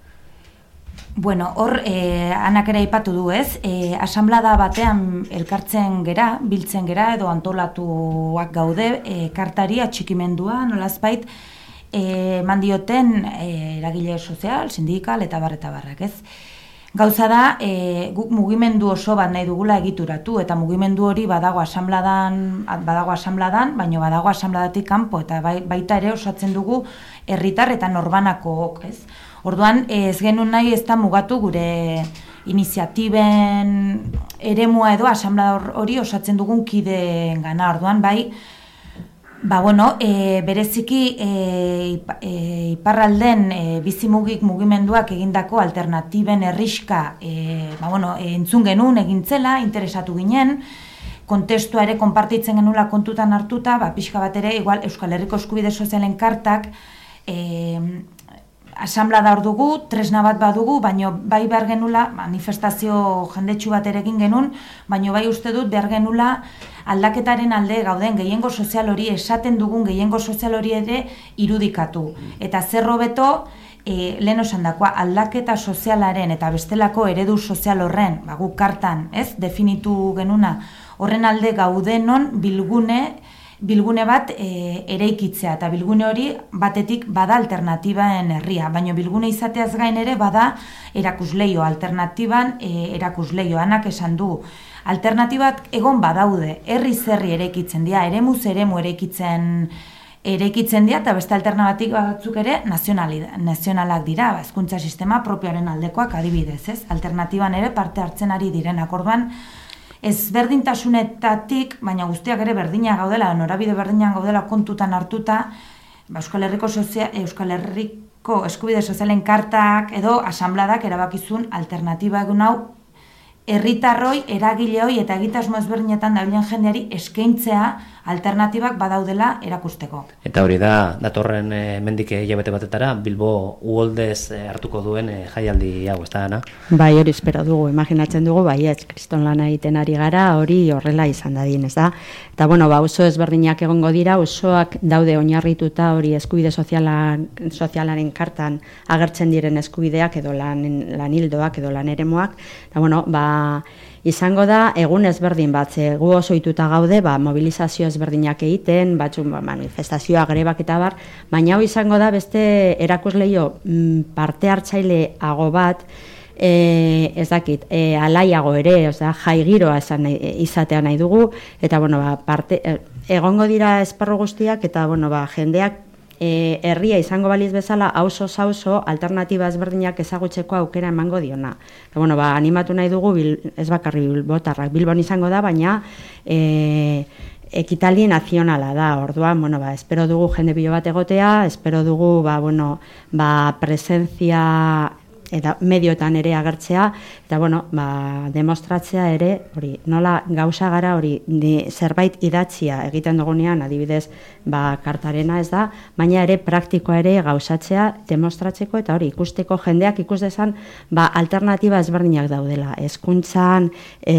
Bueno, hor, eh, anak ere aipatu du ez, eh, asamblada batean elkartzen gera, biltzen gera, edo antolatuak gaude, eh, kartari atxikimendua, nolazbait, e, eman dioten e, eragile sozial, sindikal eta barreta barrak, ez? Gauza da, e, guk mugimendu oso bat nahi dugula egituratu, eta mugimendu hori badago asamladan, badago asamladan, baino badago asamladatik kanpo, eta bai, baita ere osatzen dugu herritar eta norbanako, ez? Orduan, ez genuen nahi ez da mugatu gure iniziatiben eremua edo asamblada hori osatzen dugun kide gana. Orduan, bai, Ba, bueno, e, bereziki e, iparralden e, bizimugik mugimenduak egindako alternatiben erriska e, ba, bueno, e, entzun genuen egintzela, interesatu ginen, kontestu ere konpartitzen genula kontutan hartuta, ba, pixka bat ere, igual Euskal Herriko Eskubide Sozialen kartak, e, asamblea da hor dugu, tresna bat badugu, baino bai behar genula, manifestazio jendetsu bat ere egin genuen, baino bai uste dut behar genula, aldaketaren alde gauden gehiengo sozial hori esaten dugun gehiengo sozial hori ere irudikatu. Eta zer hobeto e, lehen osan dakoa, aldaketa sozialaren eta bestelako eredu sozial horren, ba, kartan, ez, definitu genuna, horren alde gaudenon bilgune, bilgune bat e, eraikitzea. Eta bilgune hori batetik bada alternatibaen herria, baina bilgune izateaz gain ere bada erakusleio, alternatiban e, erakusleio, anak esan du, alternatibak egon badaude, herri zerri erekitzen dira, eremu erekitzen erekitzen dira, eta beste alternabatik batzuk ere nazionalak dira, hezkuntza sistema propioaren aldekoak adibidez, ez? Alternatiban ere parte hartzen ari direnak orduan, ez berdintasunetatik, baina guztiak ere berdina gaudela, norabide berdinan gaudela kontutan hartuta, ba, Euskal Herriko Sozia, Euskal Herriko Eskubide Sozialen kartak edo asambladak erabakizun alternatiba egun hau herritarroi, eragileoi eta egitasmo ezberdinetan dabilen jendeari eskaintzea alternatibak badaudela erakusteko. Eta hori da, datorren e, mendik hilabete batetara, Bilbo uoldez e, hartuko duen e, jaialdi hau, ez da, Bai, hori espero dugu, imaginatzen dugu, bai, ez, kriston lana egiten ari gara, hori horrela izan dadin, ez da? Eta, bueno, ba, oso ezberdinak egongo dira, osoak daude oinarrituta hori eskubide sozialan, sozialaren kartan agertzen diren eskubideak edo lan, lan hildoak edo lan eremoak, eta, bueno, ba, izango da egun ezberdin bat, ze gu oso ituta gaude, ba, mobilizazio ezberdinak egiten, batzuk ba, manifestazioa grebak eta bar, baina hau izango da beste erakusleio mm, parte hartzaile hago bat, e, ez dakit, e, alaiago ere, oza, jai giroa esan izatea nahi dugu, eta bueno, ba, parte, e, egongo dira esparro guztiak, eta bueno, ba, jendeak e, herria izango baliz bezala auzo sauso alternatiba ezberdinak ezagutzeko aukera emango diona. Eta bueno, ba, animatu nahi dugu bil, ez bakarri bilbotarrak bilbon izango da, baina e, ekitaldi nazionala da. Orduan, bueno, ba, espero dugu jende bilo bat egotea, espero dugu ba, bueno, ba, presentzia eta medioetan ere agertzea eta bueno, ba, demostratzea ere hori nola gauza gara hori zerbait idatzia egiten dugunean adibidez ba, kartarena ez da, baina ere praktikoa ere gauzatzea demostratzeko eta hori ikusteko jendeak ikus dezan ba, alternatiba ezberdinak daudela. Hezkuntzan e,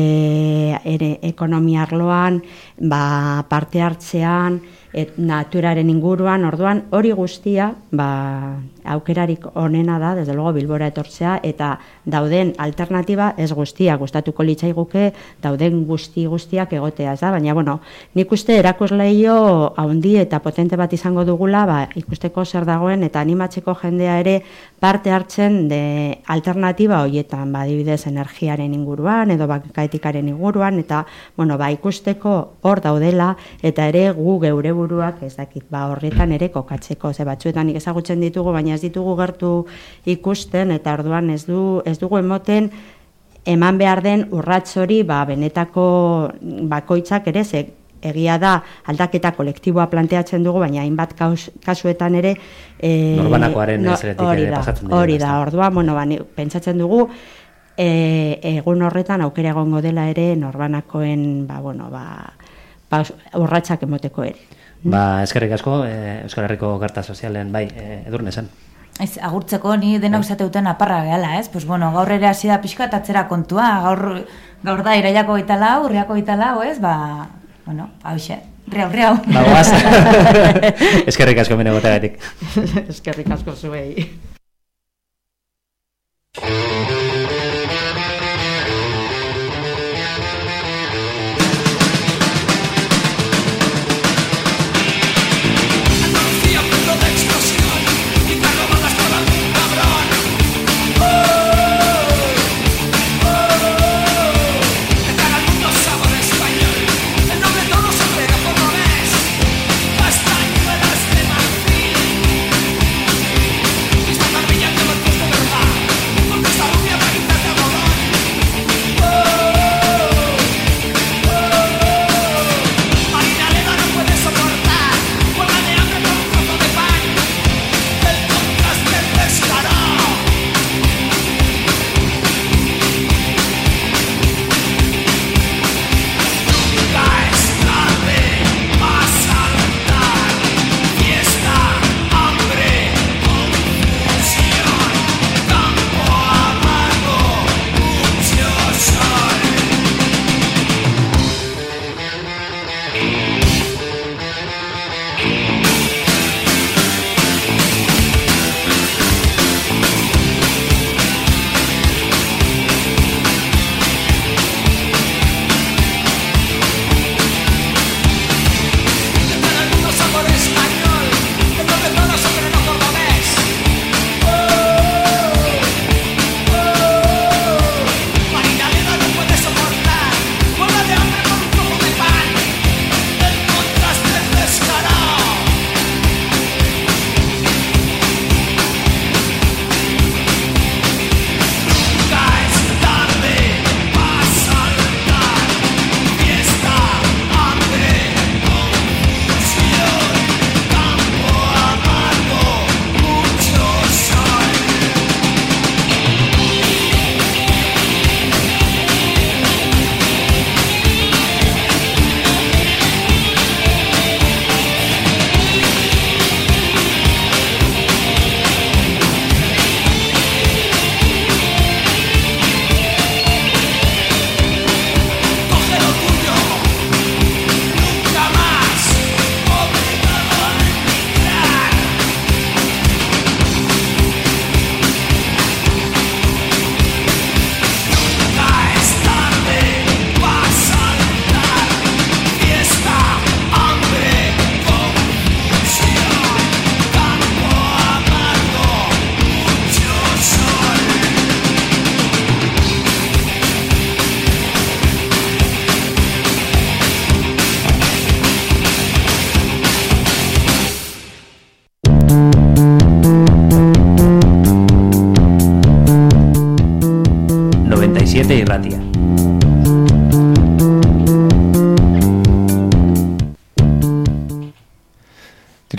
ere ekonomia arloan ba, parte hartzean et naturaren inguruan, orduan hori guztia, ba, aukerarik onena da, desde luego Bilbora etortzea, eta dauden alternatiba ez guztia, gustatuko litzaiguke, dauden guzti guztiak egotea, ez da? Baina, bueno, nik uste erakusleio haundi eta potente bat izango dugula, ba, ikusteko zer dagoen, eta animatzeko jendea ere parte hartzen de alternatiba horietan, ba, dibidez energiaren inguruan, edo bakaetikaren inguruan, eta, bueno, ba, ikusteko hor daudela, eta ere gu geure buruak ez dakit, ba, horretan ere kokatzeko, ze batzuetan ezagutzen ditugu, baina ez ditugu gertu ikusten, eta orduan ez, du, ez dugu emoten, eman behar den urrats hori ba, benetako bakoitzak ere ze egia da aldaketa kolektiboa planteatzen dugu baina hainbat kasuetan ere e, norbanakoaren no, hori da, hori da. ordua bueno ba, pentsatzen dugu e, egun horretan aukera egongo dela ere norbanakoen ba bueno ba, ba urratsak emoteko ere Ba, eskerrik asko, eh, Euskal Herriko Karta Sozialen, bai, eh, edurne esan. Ez, agurtzeko ni denok bai. zate aparra gehala, ez? Pues bueno, gaur ere hasi da pixka tatzera kontua, gaur, gaur da iraiako gaita lau, urriako gaita lau, ez? Ba, bueno, hau xe, riau, riau. Ba, guaz. eskerrik asko mene gotegatik. eskerrik asko zuei.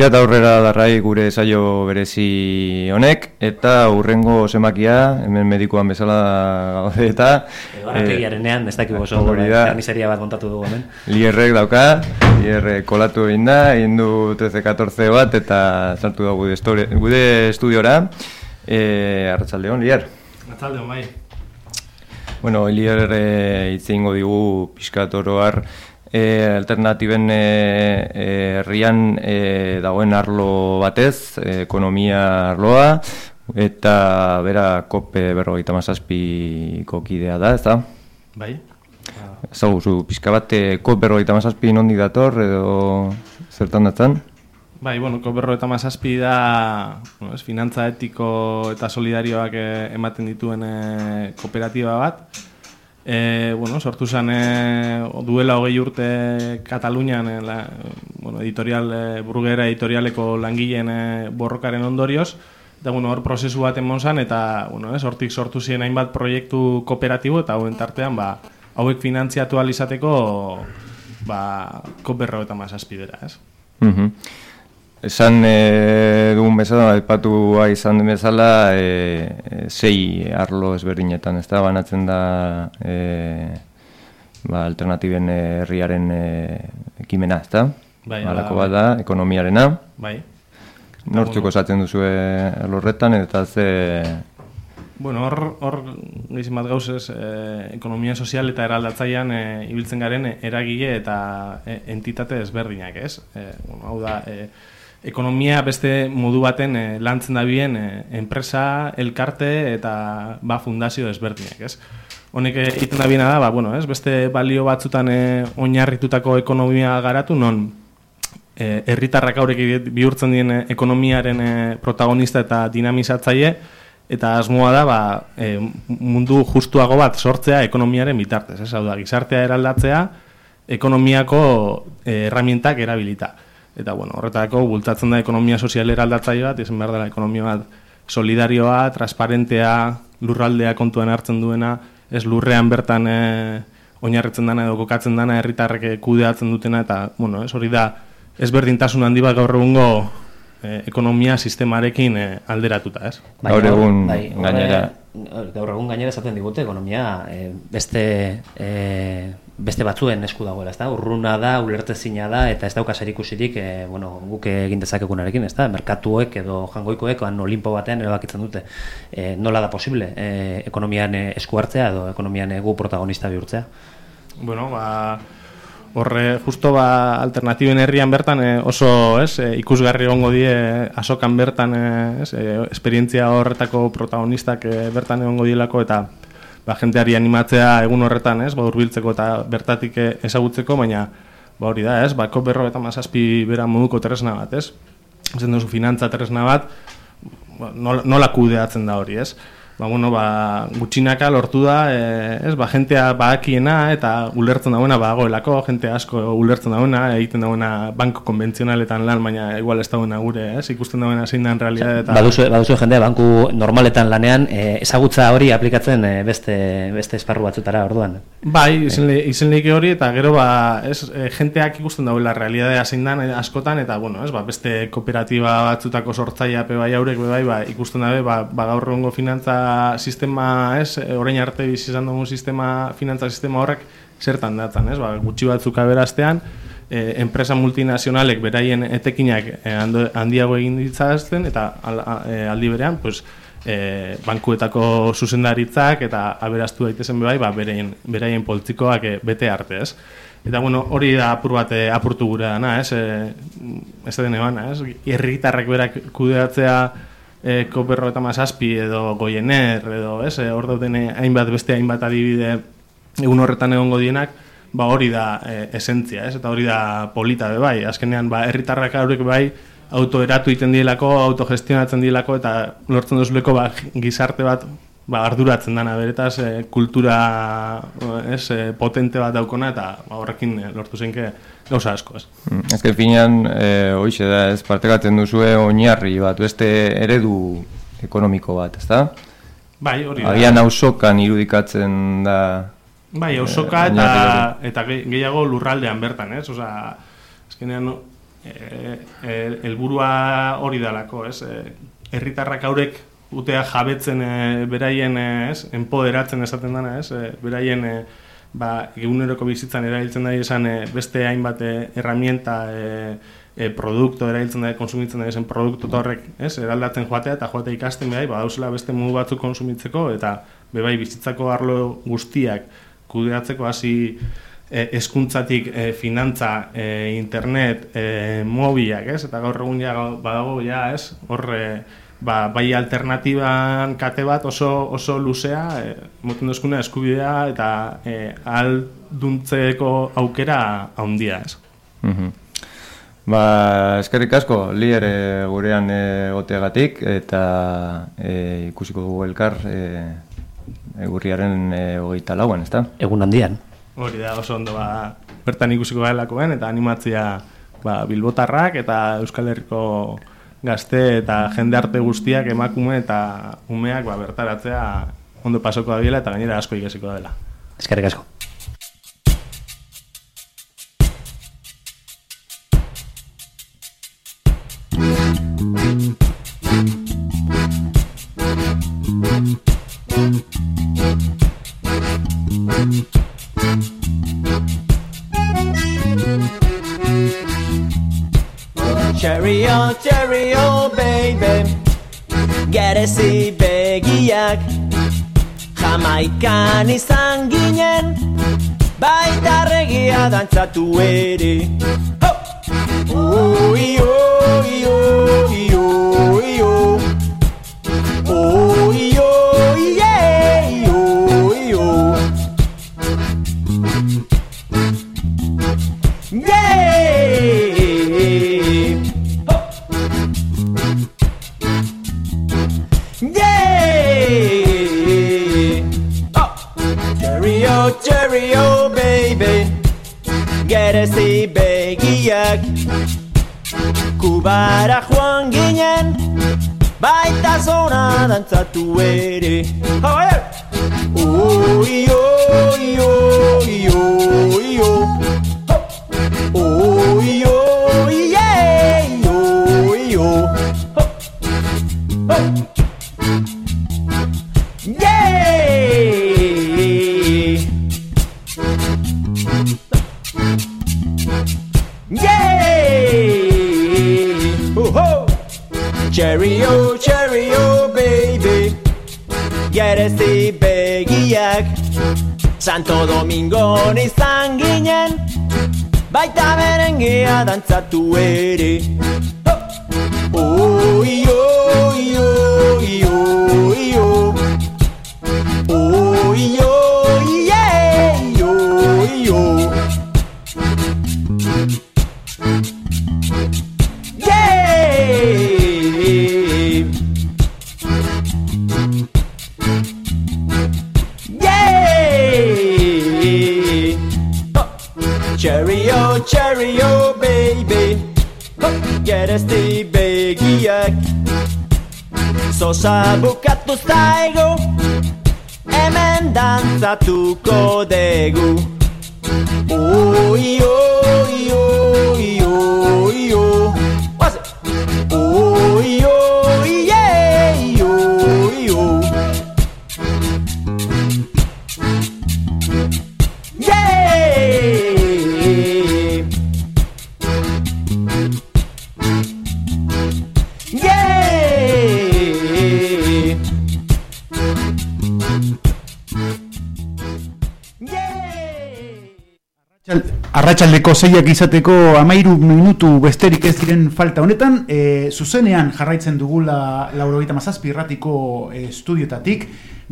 Eta aurrera darrai gure saio berezi honek, eta urrengo semakia, hemen medikoan bezala gaude eta... Edo arategiarenean, ez dakik oso, karnizeria bat montatu dugu hemen. Lierrek dauka, Lierre kolatu egin da, egin du 13-14 bat, eta sartu da gude, estore- gude estudiora. E, Arratxalde hon, Lier. Atzalde, bai. Bueno, Lier e, digu pixkat oroar, e, alternatiben e, e, herrian e, dagoen arlo batez, e, ekonomia arloa, eta bera kope berrogeita mazazpiko kidea da, ez da? Bai. Ezaguzu, pixka bat, e, kop berrogeita mazazpi nondi dator, edo zertan datzan? Bai, bueno, koberro eta mazazpi da bueno, ez, finantza etiko eta solidarioak eh, ematen dituen eh, kooperatiba bat. E, bueno, sortu zen eh, duela hogei urte Katalunian eh, la, bueno, editorial, eh, burgera editorialeko langileen eh, borrokaren ondorioz. Eta, bueno, hor prozesu bat emon zen, eta, bueno, ez, hortik sortu ziren hainbat proiektu kooperatibo, eta hauen tartean, ba, hauek finantziatu ahal izateko, ba, koberro eta mazazpi dira, ez? Mhm. Esan e, dugun bezala, aipatua izan den bezala, e, e, sei arlo ezberdinetan, ez da, banatzen da e, ba, alternatiben e, herriaren e, ekimena, ez da? Bai, Halako bai. bat da, ekonomiarena. Bai. Nortzuk osatzen duzu lorretan, eta ze... Bueno, hor, hor gehizin bat gauzez, eh, ekonomia sozial eta eraldatzaian eh, ibiltzen garen eragile eta entitate ezberdinak, ez? Eh, bueno, hau da, eh, ekonomia beste modu baten eh, lantzen dabien eh, enpresa, elkarte eta ba fundazio ezberdinak, ez? Honek egiten da da, ba, bueno, ez? Beste balio batzutan eh, oinarritutako ekonomia garatu, non herritarrak haurek bihurtzen dien ekonomiaren eh, protagonista eta dinamizatzaile, eta asmoa da ba, e, mundu justuago bat sortzea ekonomiaren bitartez, ez? Hau da, gizartea eraldatzea ekonomiako e, erramientak erabilita. Eta bueno, horretako bultzatzen da ekonomia sozial eraldatzaile bat, izan behar dela ekonomia bat solidarioa, transparentea, lurraldea kontuan hartzen duena, ez lurrean bertan e, oinarritzen dana edo kokatzen dana herritarrek eh, kudeatzen dutena eta bueno, ez hori da ezberdintasun handi bat gaur egungo eh, ekonomia sistemarekin eh, alderatuta, ez? Gaur egun bai, gainera. gaur egun gainera esaten digute ekonomia eh, beste eh, beste batzuen esku dagoela, ezta? Urruna da, ulertezina da eta ez dauka zerikusirik eh, bueno, guk egin dezakegunarekin, ezta? Merkatuek edo jangoikoek han olimpo batean erabakitzen dute. Eh, nola da posible eh, ekonomian eh, esku hartzea edo ekonomian gu protagonista bihurtzea? Bueno, ba, horre justo ba, alternatiben herrian bertan eh, oso ez, eh, ikusgarri egongo die asokan bertan ez, eh, esperientzia horretako protagonistak bertan egongo dielako eta ba, jenteari animatzea egun horretan ez, ba, urbiltzeko eta bertatik eh, ezagutzeko, baina ba, hori da ez, ba, berro eta mazazpi bera moduko tresna bat ez, zen duzu finantza tresna bat, ba, nola, nola kudeatzen da hori ez, ba, bueno, ba, gutxinaka lortu da, e, ez, ba, jentea badakiena eta ulertzen dagoena badagoelako, jente asko ulertzen dagoena, egiten dagoena banko konbentzionaletan lan, baina igual ez dagoena gure, ez, ikusten dagoena zein da en realidad eta... Baduzu, baduzu jendea banku normaletan lanean eh, ezagutza hori aplikatzen eh, beste, beste esparru batzutara orduan. Bai, izen, leike hori eta gero ba, ez, e, jenteak ikusten dauela realidadea zein dan e, askotan eta bueno, ez, ba, beste kooperatiba batzutako sortzaia pe bai haurek bai, ba, ikusten dabe ba, ba gaur finantza sistema, ez, e, orain arte bizi izan dugun sistema, finantza sistema horrek zertan datzan, ez, ba, gutxi batzuk aberaztean, e, enpresa multinazionalek beraien etekinak e, handiago egin ditzazten eta al, a- e, aldi berean, pues, e, bankuetako zuzendaritzak eta aberaztu daitezen bai, ba, beraien, beraien poltsikoak e, bete arte, ez? Eta bueno, hori da apur bat e, apurtu gure dana, ez? E, ez den ebana, ez? Herritarrek berak kudeatzea e, koperro eta mazazpi edo goiener edo, ez? E, hor dauden hainbat beste hainbat adibide egun horretan egongo dienak, ba hori da e, esentzia, ez? Eta hori da polita be bai. Azkenean ba herritarrak haurek bai autoeratu egiten dielako, autogestionatzen dielako eta lortzen duzuleko ba, gizarte bat ba, arduratzen dana beretaz e, kultura ez, e, potente bat daukona eta ba, horrekin e, lortu zenke gauza asko, ez? Mm, Ezken finean, e, hoxe da, ez partekatzen duzue oinarri bat, beste eredu ekonomiko bat, ez da? Bai, hori da. Agian ausokan irudikatzen da... Bai, ausoka eh, eta, eta ge- gehiago lurraldean bertan, ez? Osa, azkenean e, e, helburua hori dalako, ez? E, herritarrak haurek utea jabetzen e, beraien, e, ez? Empoderatzen esaten dana, ez? E, beraien e, ba, eguneroko bizitzan erabiltzen da esan e, beste hainbat e, herramienta e, e, produkto erabiltzen da konsumitzen da esan produktu horrek, ez? Eraldatzen joatea eta joatea ikasten behar, ba, dauzela beste modu batzuk konsumitzeko eta bebai bizitzako arlo guztiak kudeatzeko hasi e, eskuntzatik e, finantza, e, internet, e, mobilak, ez? Eta gaur egun ja badago ja, ez? Hor ba, bai alternatiban kate bat oso oso luzea, e, moten duzkuna eskubidea eta e, alduntzeko aukera handia, ez? Mm Ba, eskerrik asko, lier e, gurean egoteagatik eta e, ikusiko dugu elkar e, egurriaren e, hogeita lauan, ezta? Egun handian. Hori da, oso ondo, ba, bertan ikusiko gailakoen, eta animatzia ba, bilbotarrak eta Euskal Herriko gazte eta jende arte guztiak emakume eta umeak ba, bertaratzea ondo pasoko da eta gainera asko ikasiko da dela. Eskerrik asko. Berezi begiak Jamaikan izan ginen Baita regia dantzatu ere. Ui, ui, ui, Kubara joan ginen Baita zona dantzatu ere. Ui, ui, ui, ui, ui, ui, Gerezi begiak. Santo Domingo nizan ginen Baita berengea dantzatu ere Gerezti begiak. Sosa bukatu zaigu Hemen dantzatuko degu Ui, ui, ui, ui, ui Ui, Arratxaldeko zeiak izateko amairu minutu besterik ez diren falta honetan, e, zuzenean jarraitzen dugula laurogeita mazazpi irratiko e, estudiotatik,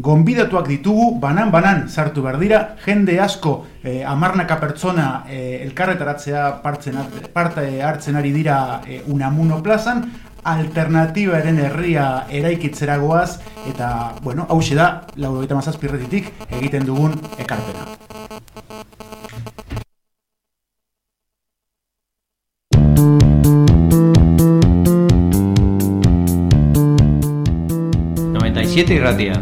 gonbidatuak ditugu, banan-banan sartu behar dira, jende asko e, amarnaka pertsona e, elkarretaratzea partzen, parte hartzen ari dira e, unamuno plazan, alternatiba eren herria eraikitzeragoaz, eta, bueno, hau da, laurogeita mazazpi irratitik egiten dugun ekarpena. Siete irratia.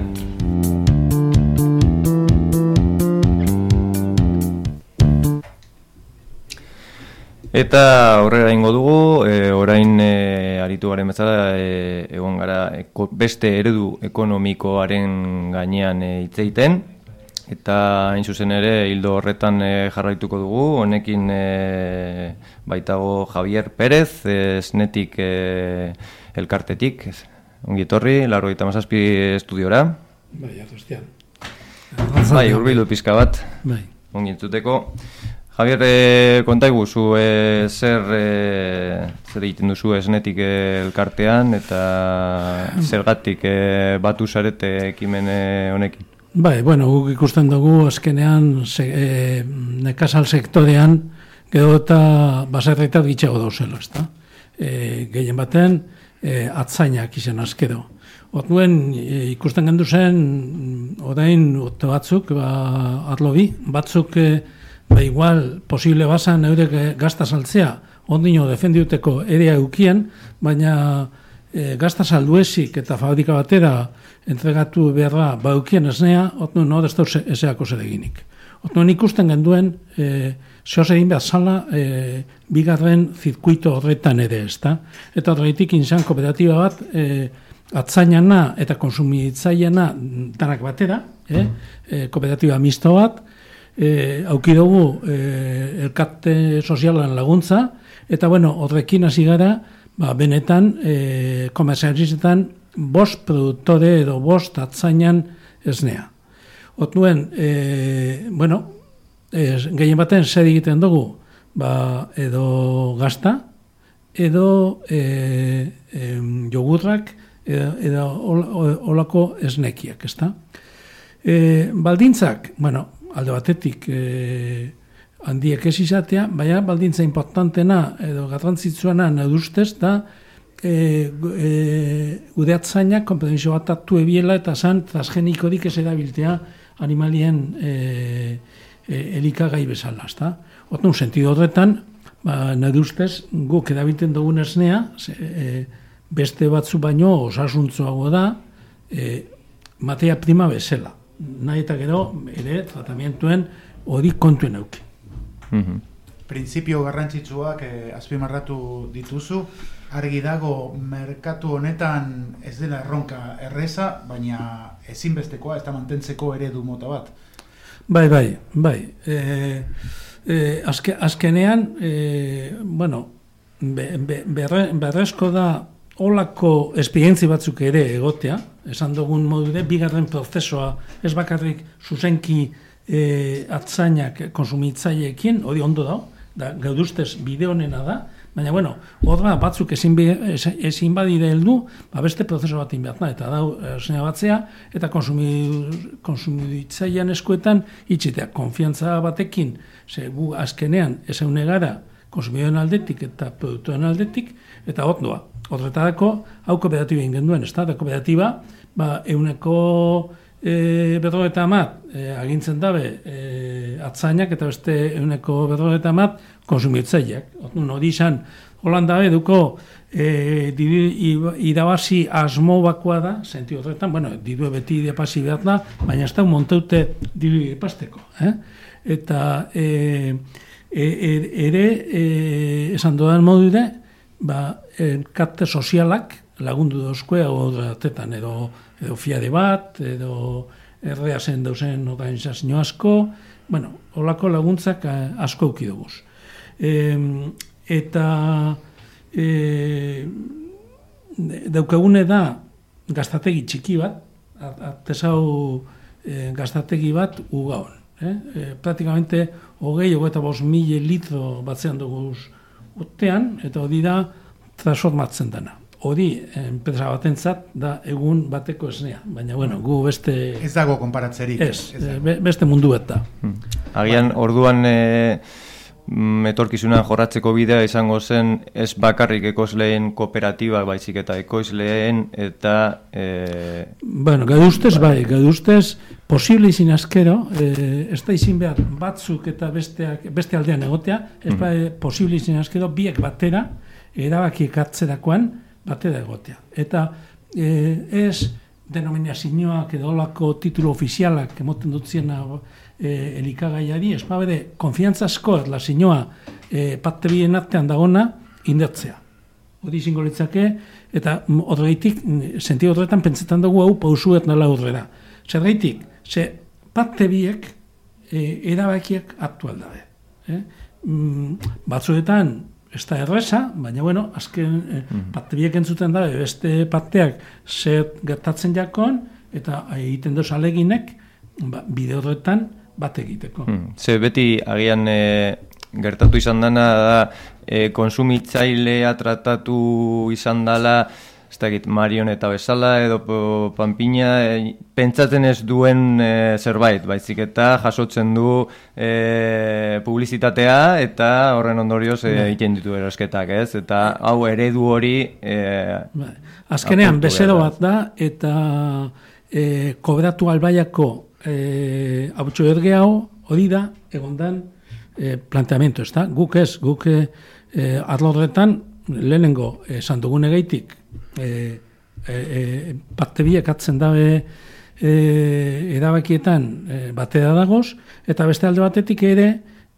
Eta aurrera ingo dugu, e, orain e, aritu garen bezala, e, egon gara eko, beste eredu ekonomikoaren gainean hitz egiten, eta hain zuzen ere hildo horretan e, jarraituko dugu, honekin e, baitago Javier Pérez, e, esnetik e, elkartetik, ongi etorri, larro eta mazazpi estudiora. Bai, arrastian. Bai, urbildu pizka bat, Bai. ongi entzuteko. Javier, e, konta iguzu, e, zer, e, zer egiten duzu esnetik elkartean eta zergatik e, batu zarete ekimen e, honekin? Bai, bueno, guk ikusten dugu azkenean se, e, nekazal sektorean gero eta baserritar gitxego dauzela, ezta? E, gehien baten e, atzainak izan azkero. Ot nuen e, ikusten gendu zen orain urte batzuk, ba, arlo bi, batzuk e, ba igual posible basan eurek gazta saltzea, ondino defendiuteko ere eukien, baina e, gazta salduezik eta fabrika batera entregatu beharra baukien esnea, ot nuen hor ez da ezeako zer eginik. Ot nuen ikusten genduen, e, zehoz egin behar zala, e, bigarren zirkuito horretan ere, ezta? Eta horretik inzan kooperatiba bat, e, atzainana eta konsumitzaiena danak batera, eh? e, kooperatiba misto bat, e, auki dugu e, elkarte sozialan laguntza, eta bueno, horrekin hasi gara, ba, benetan, e, komerzializetan, bost produktore edo bost atzainan esnea. Ot nuen, e, bueno, e, gehien baten zer egiten dugu, ba, edo gazta, edo e, e, jogurrak, edo, edo ol- olako esnekiak, ezta? E, baldintzak, bueno, alde batetik e, handiek ez izatea, baina baldintza importantena edo garrantzitsuena nadustez da e, e, gude atzainak konpromiso bat hartu ebiela eta zan transgenikorik ez erabiltea animalien e, e, elikagai bezala, ezta? Otun, sentido horretan, ba, nire ustez, guk erabiltzen dugun esnea, ze, e, beste batzu baino osasuntzuago da, e, materia prima bezala. Nahi eta gero, ere, tratamientuen hori kontuen auki. Printzipio garrantzitsuak eh, azpimarratu dituzu, argi dago merkatu honetan ez dela erronka erreza, baina ezinbestekoa ez da mantentzeko eredu mota bat. Bai, bai, bai. E, e, azke, azkenean, e, bueno, be, be, berre, berrezko da olako esperientzi batzuk ere egotea, esan dugun modu de, bigarren prozesua, ez bakarrik zuzenki e, atzainak konsumitzaileekin, hori ondo da, da gaudustez bide honena da, baina bueno, hor da batzuk ezin, ezin badire heldu, ba beste prozesu bat da, eta da, esnea batzea, eta konsumi, konsumitzailean eskuetan itxitea, konfiantza batekin, ze gu azkenean ezaune gara, konsumidoen aldetik eta produktuen aldetik, eta hot doa. Horretarako, hau kooperatiba egin genduen, ez da, eta kooperatiba, ba, euneko e, berro eta amat, e, agintzen dabe, e, atzainak eta beste euneko berro eta amat, konsumitzaileak. Orduan, hori izan, Holanda eduko e, diru irabazi asmo bakoa da, senti horretan, bueno, diru beti irapasi behar da, baina ez da monteute diru irapasteko. Eh? Eta e, e, e- ere, e, esan dodan modu ere, ba, elkarte sozialak lagundu dozkue horretan, edo, edo fiade bat, edo errea zen dauzen organizazio asko, bueno, holako laguntzak eh, asko uki duguz. E, eta e, daukagune da gaztategi txiki bat, artesau e, gaztategi bat ugaon. Eh? E, praktikamente hogei, hogeita bost mila litro batzean dugu urtean, eta hori da transformatzen dena. Hori, enpresa batentzat da egun bateko esnea, baina bueno, gu beste... Ez dago konparatzerik. Ez, eh, be- beste mundu bat da. Agian orduan e, mm, etorkizuna jorratzeko bidea izango zen ez bakarrik ekoizleen kooperatiba baizik eta ekoizleen eta e, Bueno, gadustez bai, gadustez posible izin askero, eh, ez da izin behar batzuk eta besteak, beste aldean egotea, ez Mhm. bai posible izin askero biek batera, erabakiek hartzerakoan batera egotea. Eta eh, ez denominazioak edo olako titulu ofizialak emoten dutzena e, elikagaiari, ez bade, konfiantzazko erlazioa e, parte bien artean dagona indertzea. Hori izango litzake, eta horregatik, mm, senti horretan pentsetan dugu hau pausuet nala horrela. Zergaitik, ze parte biek e, erabakiak hartu aldabe. Eh? Mm, batzuetan, ez da erresa, baina bueno, azken eh, parte biek entzuten da, beste parteak zer gertatzen jakon, eta egiten doz aleginek, ba, bide horretan bat egiteko. Hmm. Ze beti agian e, gertatu izan dana da e, konsumitzailea tratatu izan dala ez dakit, Marion eta bezala edo po, Pampina e, pentsatzen ez duen e, zerbait, baizik eta jasotzen du e, publizitatea eta horren ondorioz e, egiten ditu erosketak, ez? Eta hau eredu hori e, Bai. Azkenean, bezero bat da, eta e, kobratu albaiako e, abutxo erge hau, hori da, egondan e, planteamento, ez da? Guk ez, guk e, e, arlo horretan, lehenengo, esan dugun egeitik, e, e, e, parte biek atzen dabe e, erabakietan e, batera dagoz, eta beste alde batetik ere,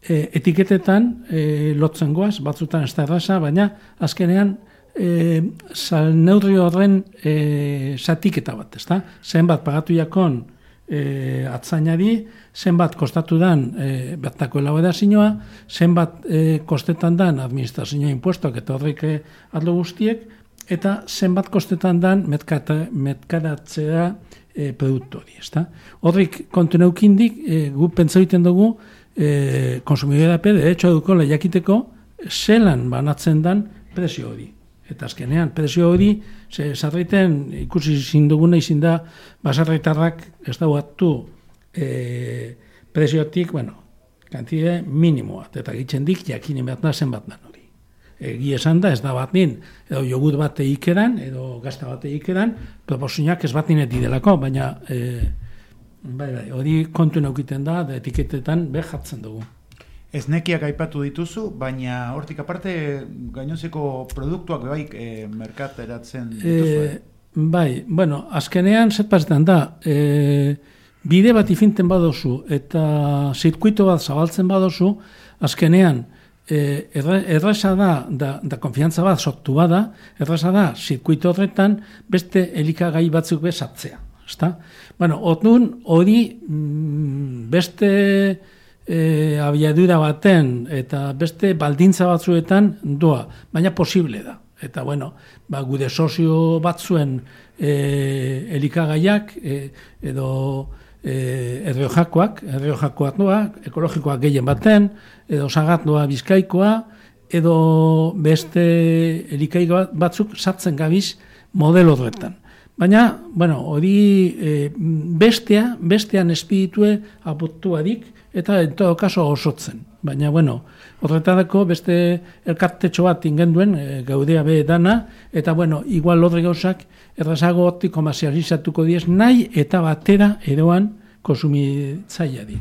e, etiketetan e, lotzen goaz, batzutan ez da erraza, baina azkenean e, sal neurri horren e, satiketa bat, ezta? Zenbat pagatu jakon e, atzainari, zenbat kostatu dan e, bertako elaborazioa, zenbat e, kostetan dan administrazioa impuestoak eta horrek e, arlo guztiek, eta zenbat kostetan dan metkata, metkaratzea e, produktu hori, ezta? Horrik kontu neukindik, e, gu pentsa egiten dugu, e, konsumidora pe, de hecho eduko lehiakiteko, zelan banatzen dan prezio hori. Eta azkenean, prezio hori, ze sarriten ikusi izin duguna izin da, basarritarrak ez da batu e, preziotik, bueno, kantide minimoa, eta gitzen dik jakinen behar da zenbat dan hori. Egi esan da, ez da bat nin, edo jogut bat eikeran, edo gazta bat eikeran, proportzionak ez bat ninet delako, baina e, bai, bai, hori kontu naukiten da, da etiketetan behatzen dugu. Esnekiak aipatu dituzu, baina hortik aparte gainontzeko produktuak bai e, merkateratzen dituzu. E, bai, bueno, azkenean zetpazetan da, e, bide bat ifinten badozu eta zirkuito bat zabaltzen badozu, azkenean e, erre- erraza da, da, da konfiantza bat sortu bada, erraza da zirkuito horretan beste elikagai batzuk bezatzea. Ezta? Bueno, hori mm, beste e, abiadura baten eta beste baldintza batzuetan doa, baina posible da. Eta bueno, ba, gude sozio batzuen e, elikagaiak e, edo e, erriojakoak, erriojakoak noa, ekologikoak gehien baten, edo sagat noa bizkaikoa, edo beste elikai batzuk sartzen gabiz modelo horretan. Baina, bueno, hori e, bestea, bestean espiritue apotuarik, eta en todo caso osotzen. Baina, bueno, horretarako beste elkartetxo bat ingenduen, e, gaudea be dana, eta, bueno, igual lodre gauzak errazago hortik komerzializatuko diez, nahi eta batera eroan konsumitzaileari.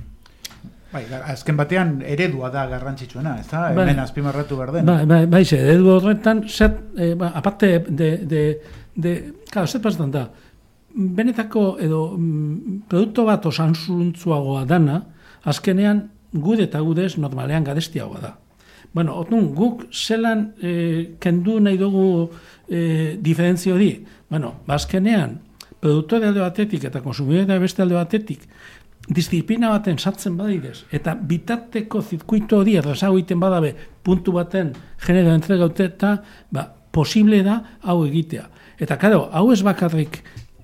Bai, ga- azken batean eredua da garrantzitsuena, ez da? Bai. Hemen azpimarratu behar den. Bai, bai, bai, eredu horretan, zer, e, ba, aparte de, de, de, claro, zer pasetan da, benetako edo mm, produktu bat osanzuntzuagoa dana, azkenean gude eta gudez normalean gadestiagoa da. Bueno, otnun, guk zelan e, kendu nahi dugu e, diferentzio hori? Bueno, bazkenean, produktore alde batetik eta konsumidore beste alde batetik, disiplina baten sartzen badidez, eta bitarteko zirkuito hori errazago egiten badabe puntu baten genero entregaute eta ba, posible da hau egitea. Eta karo, hau ez bakarrik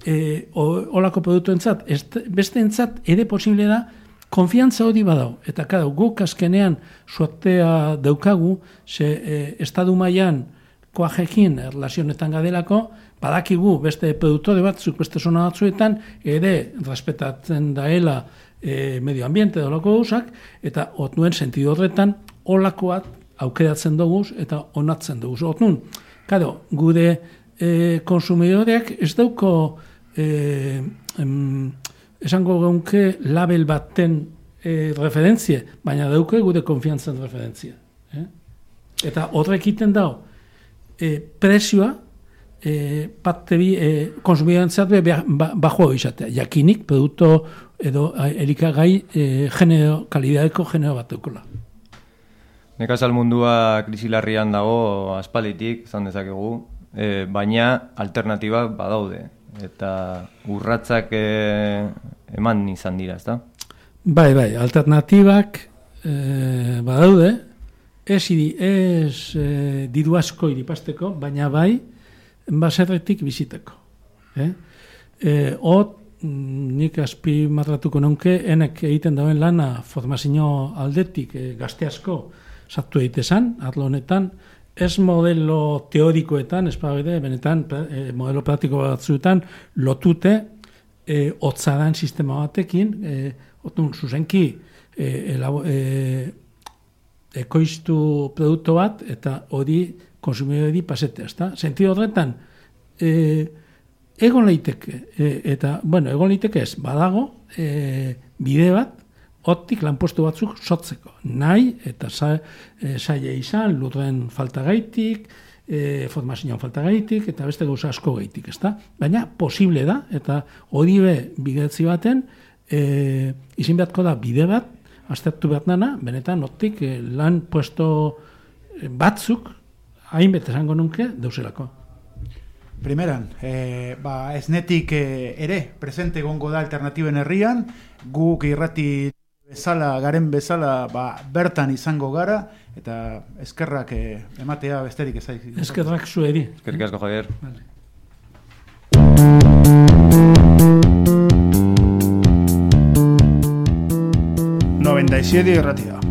e, olako produktu entzat, beste entzat ere posible da konfiantza hori badau. Eta karo, guk azkenean suertea daukagu, ze e, estadu mailan koajekin erlazionetan gadelako, badakigu beste produktore batzuk, beste zona batzuetan, ere respetatzen daela e, medio ambiente dolako gauzak, eta otnuen sentido horretan olakoat aukeratzen dugu eta onatzen dugu. Otnun, kado, gure e, konsumidoreak ez dauko e, em, esango geunke label baten e, referentzie, baina dauke gure konfiantzan referentzia. Eh? Eta horrek iten dau, e, prezioa e, parte bi, e, konsumidantzat ba, bajo izatea. Jakinik, produkto edo erikagai e, genero, kalidadeko genero bat dukula. Nekazal mundua krisilarrian dago aspalitik, zan dezakegu, e, baina alternatibak badaude. Eta urratzak e, eman izan dira, ezta? Bai, bai, alternatibak e, badaude, ez, ez e, diru asko iripasteko, baina bai, baserretik biziteko. Eh? E, ot, mm, nik azpi matratuko nonke, enek egiten dauen lana formazio aldetik e, gazte asko sartu egitezan, arlo honetan, ez modelo teorikoetan, ez bide, benetan, e, modelo praktiko batzuetan, lotute, e, otzadan sistema batekin, e, otun, zuzenki, e, elabo, e, ekoiztu produktu bat, eta hori konsumidori pasete, ezta? Sentido horretan, e, egon leiteke, e, eta, bueno, egon leiteke ez, badago, e, bide bat, optik lanpostu batzuk sotzeko. Nahi, eta sa, e, saia izan, lurren falta gaitik, e, formazioan falta gaitik, eta beste gauza asko gaitik, ezta? Baina, posible da, eta hori be, bidetzi baten, e, izin behatko da bide bat, aztertu behar dana, benetan, optik e, lan puesto batzuk, hainbet esango nunke, deuselako. Primeran, e, ba, esnetik e, ere, presente gongo da alternatiben herrian, guk irrati bezala, garen bezala, ba, bertan izango gara, eta eskerrak e, ematea besterik ezai. Eskerrak zueri. Eskerrik asko, Javier. Vale. Noventa y siete irratia.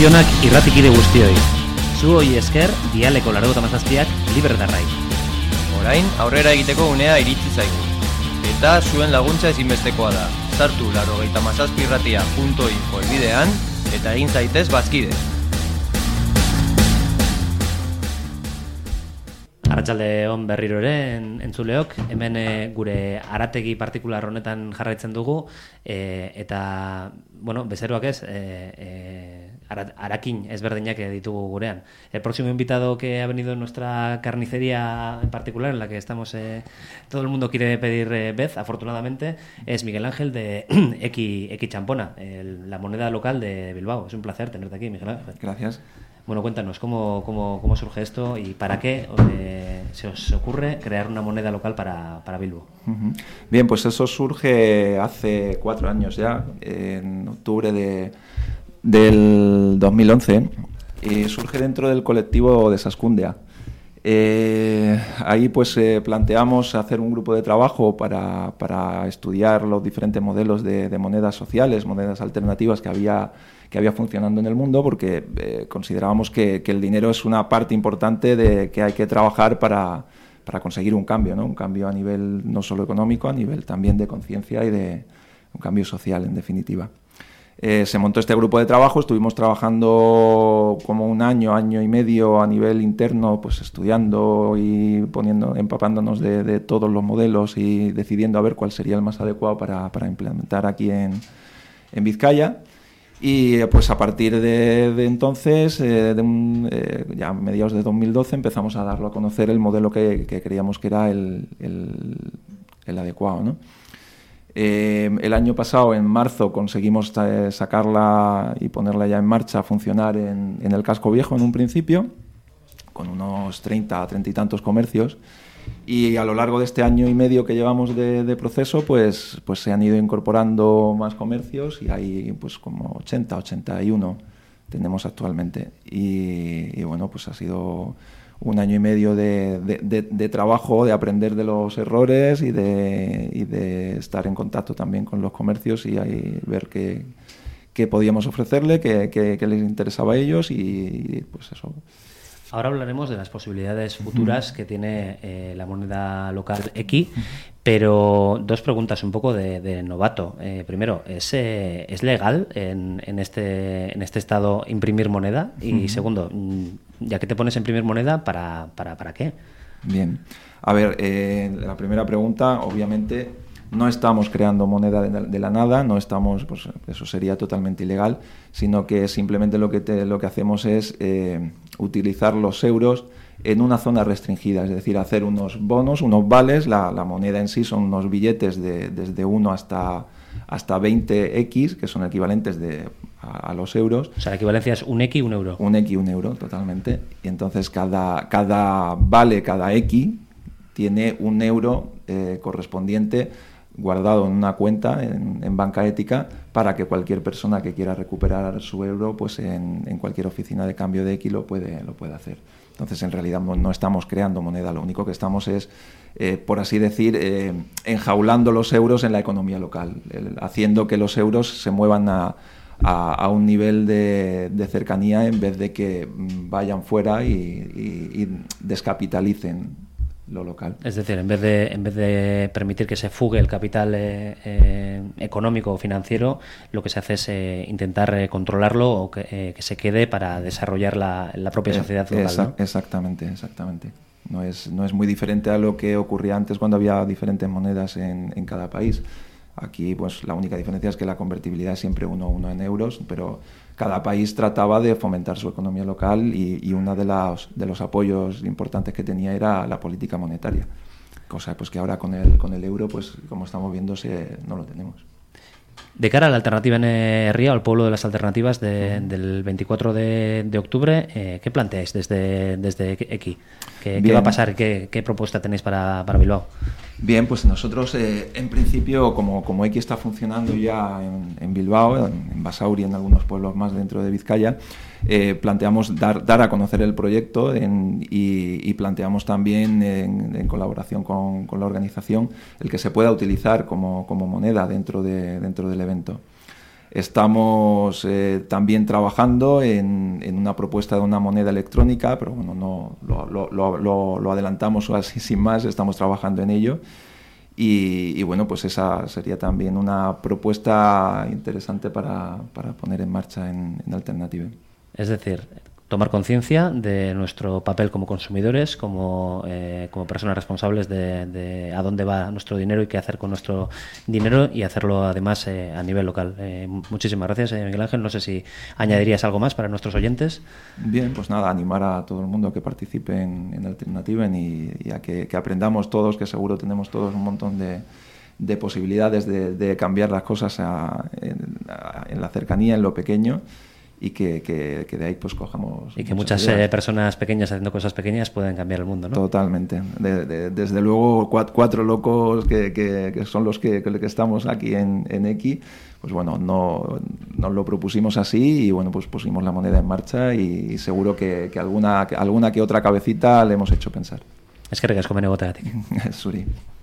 Zorionak irratikide guztioi. Zu hoi esker, dialeko largo tamazazpiak libre darrai. Orain, aurrera egiteko unea iritsi zaigu. Eta zuen laguntza ezinbestekoa da. Sartu larogeita mazazpirratia.info elbidean eta egin zaitez bazkide. Arratxalde on berriro ere en- entzuleok, hemen eh, gure arategi partikular honetan jarraitzen dugu, eh, eta, bueno, bezeroak ez, eh, ara- arakin ezberdinak ditugu gurean. El próximo invitado que ha venido en nuestra carnicería en particular, en la que estamos, eh, todo el mundo quiere pedir eh, vez, afortunadamente, es Miguel Ángel de Equi Champona, el- la moneda local de Bilbao. Es un placer tenerte aquí, Miguel Ángel. Gracias. Bueno, cuéntanos, ¿cómo, cómo, cómo surge esto y para qué eh, se os ocurre crear una moneda local para, para Bilbo? Bien, pues eso surge hace cuatro años ya, en octubre de, del 2011, y surge dentro del colectivo de Sascundia. Eh, ahí pues eh, planteamos hacer un grupo de trabajo para, para estudiar los diferentes modelos de, monedas sociales, monedas alternativas que había, que había funcionando en el mundo, porque eh, considerábamos que, que el dinero es una parte importante de que hay que trabajar para, para conseguir un cambio, ¿no? un cambio a nivel no solo económico, a nivel también de conciencia y de un cambio social, en definitiva. Eh, se montó este grupo de trabajo, estuvimos trabajando como un año, año y medio a nivel interno, pues estudiando y poniendo, empapándonos de, todos los modelos y decidiendo a ver cuál sería el más adecuado para, para implementar aquí en, en Vizcaya. Y eh, pues a partir de, entonces, eh, de ya a mediados de 2012, empezamos a darlo a conocer el modelo que, que creíamos que era el, el- el adecuado. ¿no? Eh, el año pasado, en marzo, conseguimos eh, sacarla y ponerla ya en marcha a funcionar en, en el casco viejo en un principio, con unos 30, 30 y tantos comercios. Y a lo largo de este año y medio que llevamos de, de proceso, pues, pues se han ido incorporando más comercios y hay pues como 80, 81 tenemos actualmente. Y, y bueno, pues ha sido un año y medio de, de- de- de trabajo, de aprender de los errores y de, y de estar en contacto también con los comercios y ahí ver qué, qué podíamos ofrecerle, qué, qué- qué les interesaba a ellos y pues eso. Ahora hablaremos de las posibilidades futuras que tiene eh, la moneda local X, pero dos preguntas un poco de, de novato. Eh, primero, ¿es, eh, ¿es legal en, en este, en este estado imprimir moneda? Y Ujú. segundo, mm, ya que te pones a imprimir moneda, ¿para, para, para qué? Bien. A ver, eh, la primera pregunta, obviamente, no estamos creando moneda de, la nada, no estamos, pues eso sería totalmente ilegal, sino que simplemente lo que, lo que hacemos es eh, utilizar los euros en una zona restringida, es decir, hacer unos bonos, unos vales, la, la moneda en sí son unos billetes de, desde 1 hasta, hasta 20x, que son equivalentes de, a, a los euros. O sea, la equivalencia es un X y un euro. Un X y un euro, totalmente. Y entonces cada, cada vale, cada X, tiene un euro eh, correspondiente guardado en una cuenta en, en banca ética para que cualquier persona que quiera recuperar su euro pues en, en cualquier oficina de cambio de X lo puede, lo puede hacer. Entonces en realidad no, estamos creando moneda, lo único que estamos es, eh, por así decir, eh, enjaulando los euros en la economía local, el- haciendo que los euros se muevan a, a, a un nivel de, de cercanía en vez de que mm, vayan fuera y, y- y descapitalicen lo local. Es decir, en vez de, en vez de permitir que se fugue el capital eh, eh, económico o financiero, lo que se hace es eh, intentar eh, controlarlo o que, eh, que se quede para desarrollar la, la propia Eh, sociedad local. ¿no? Exactamente, exactamente. No es, no es muy diferente a lo que ocurría antes cuando había diferentes monedas en, en cada país. Aquí, pues la única diferencia es que la convertibilidad es siempre uno a uno en euros, pero cada país trataba de fomentar su economía local y, y uno de los, apoyos importantes que tenía era la política monetaria. Cosa pues que ahora con el, con el euro, pues como estamos viendo, no lo tenemos. De cara a la alternativa en eh, Ría, al pueblo de las alternativas de- del 24 de, de octubre, eh, ¿qué planteáis desde, desde aquí? ¿Qué, va a pasar? ¿Qué, qué propuesta tenéis para, para Bilbao? Bien, pues nosotros eh, en principio, como, como X está funcionando ya en, en Bilbao, en, en Basauri y en algunos pueblos más dentro de Vizcaya, eh, planteamos dar, dar a conocer el proyecto en- y, y planteamos también en, en colaboración con, con la organización el que se pueda utilizar como, como moneda dentro, de, dentro del evento. Estamos eh, también trabajando en, en una propuesta de una moneda electrónica, pero bueno, no lo, lo- lo- adelantamos así sin más, estamos trabajando en ello. Y, y bueno, pues esa sería también una propuesta interesante para, para poner en marcha en, en Alternative. Es decir, tomar conciencia de nuestro papel como consumidores, como, eh, como personas responsables de, a dónde va nuestro dinero y qué hacer con nuestro dinero y hacerlo además eh, a nivel local. Eh, muchísimas gracias, Miguel Ángel. No sé si añadirías algo más para nuestros oyentes. Bien, pues nada, animar a todo el mundo a que participe en, en y, a que, aprendamos todos, que seguro tenemos todos un montón de, de posibilidades de, cambiar las cosas en la cercanía, en lo pequeño, y que, que- que de ahí pues cojamos. Y que muchas eh, ideas. personas pequeñas haciendo cosas pequeñas pueden cambiar el mundo, ¿no? Totalmente. De- de- desde luego, cuat- cuatro, locos que, que- son los que, que estamos aquí en, en X, pues bueno, no, nos lo propusimos así y bueno, pues pusimos la moneda en marcha y, seguro que, que alguna, que alguna que otra cabecita le hemos hecho pensar. Es que recasco benegoteatik. Zuri. udazken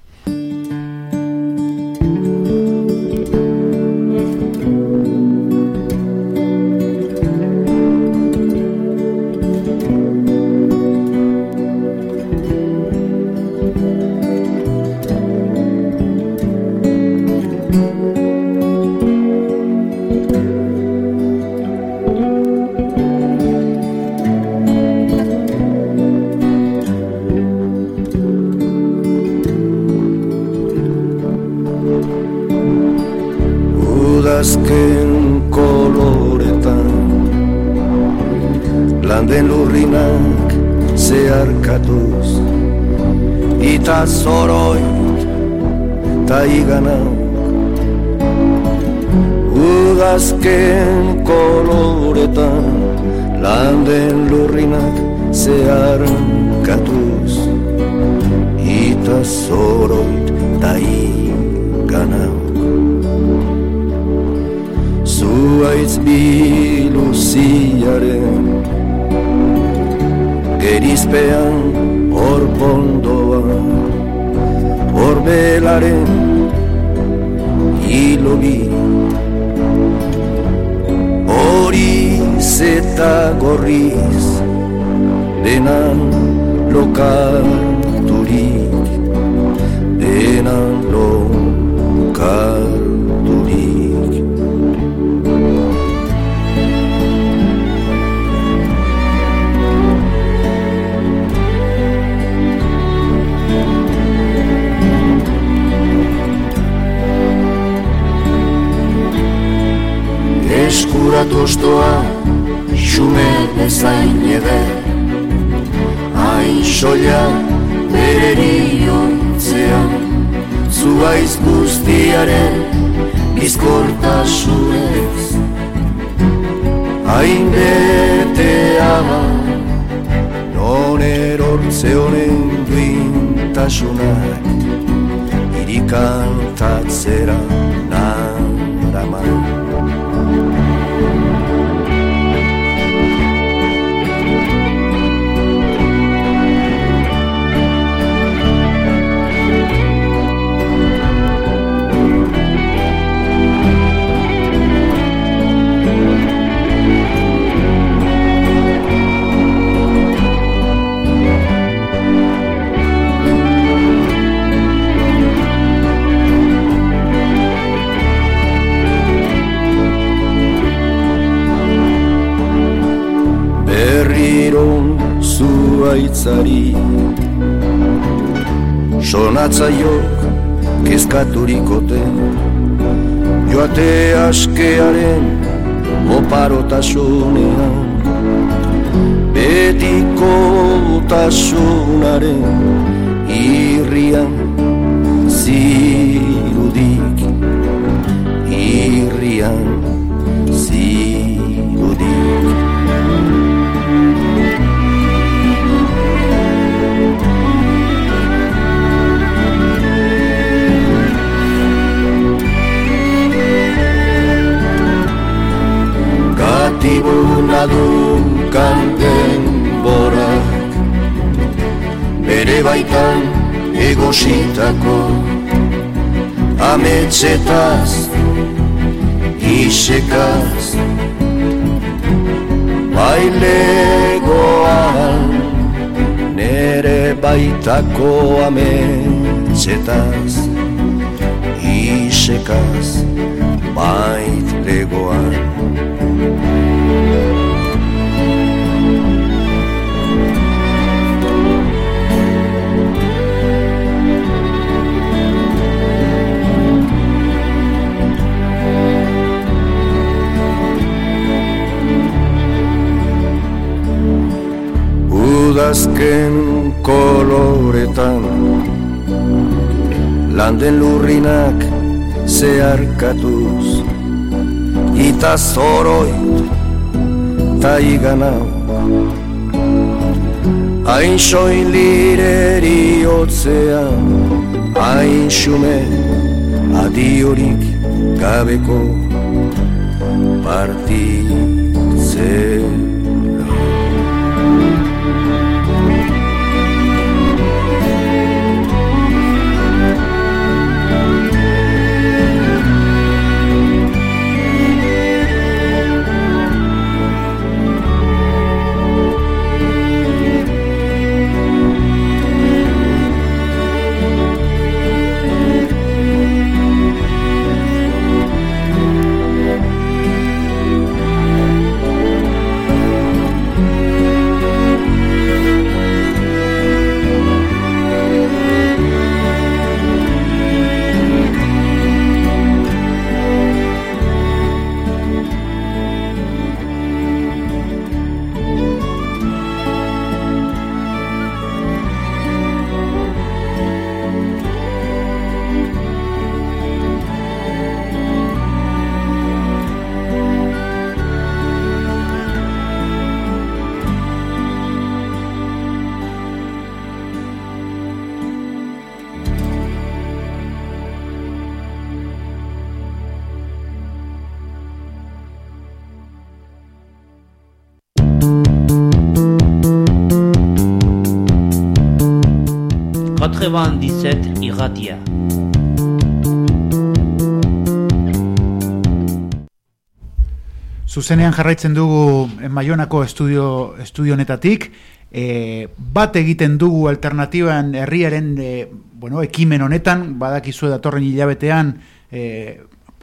hor pondoa Hor belaren hilobi Horiz eta gorriz Denan lokarturik Denan lokarturik Eskuratu ostoa, xume bezain eder. Hain soia bereri ontzean Zuaiz guztiaren bizkortasunez. Hain bete ama Non erortze honen duintasunak Irikantatzera naraman zuaitzari Sonatzaiok kezkaturikote Joate askearen oparotasunean Betiko tasunaren irrian zirudik. Irrian zirudik dunkan denborak Bere baitan egositako Ametsetaz isekaz. Bailegoan nere baitako ametxetaz Isekaz baitlegoan Udazken koloretan Landen lurrinak zeharkatuz Ita zoroit ta igana Hain soin lireri otzean Hain xume adiorik gabeko partitzea irratia. Zuzenean jarraitzen dugu Maionako estudio, estudio honetatik, e, bat egiten dugu alternatiban herriaren e, bueno, ekimen honetan, badakizu datorren hilabetean e,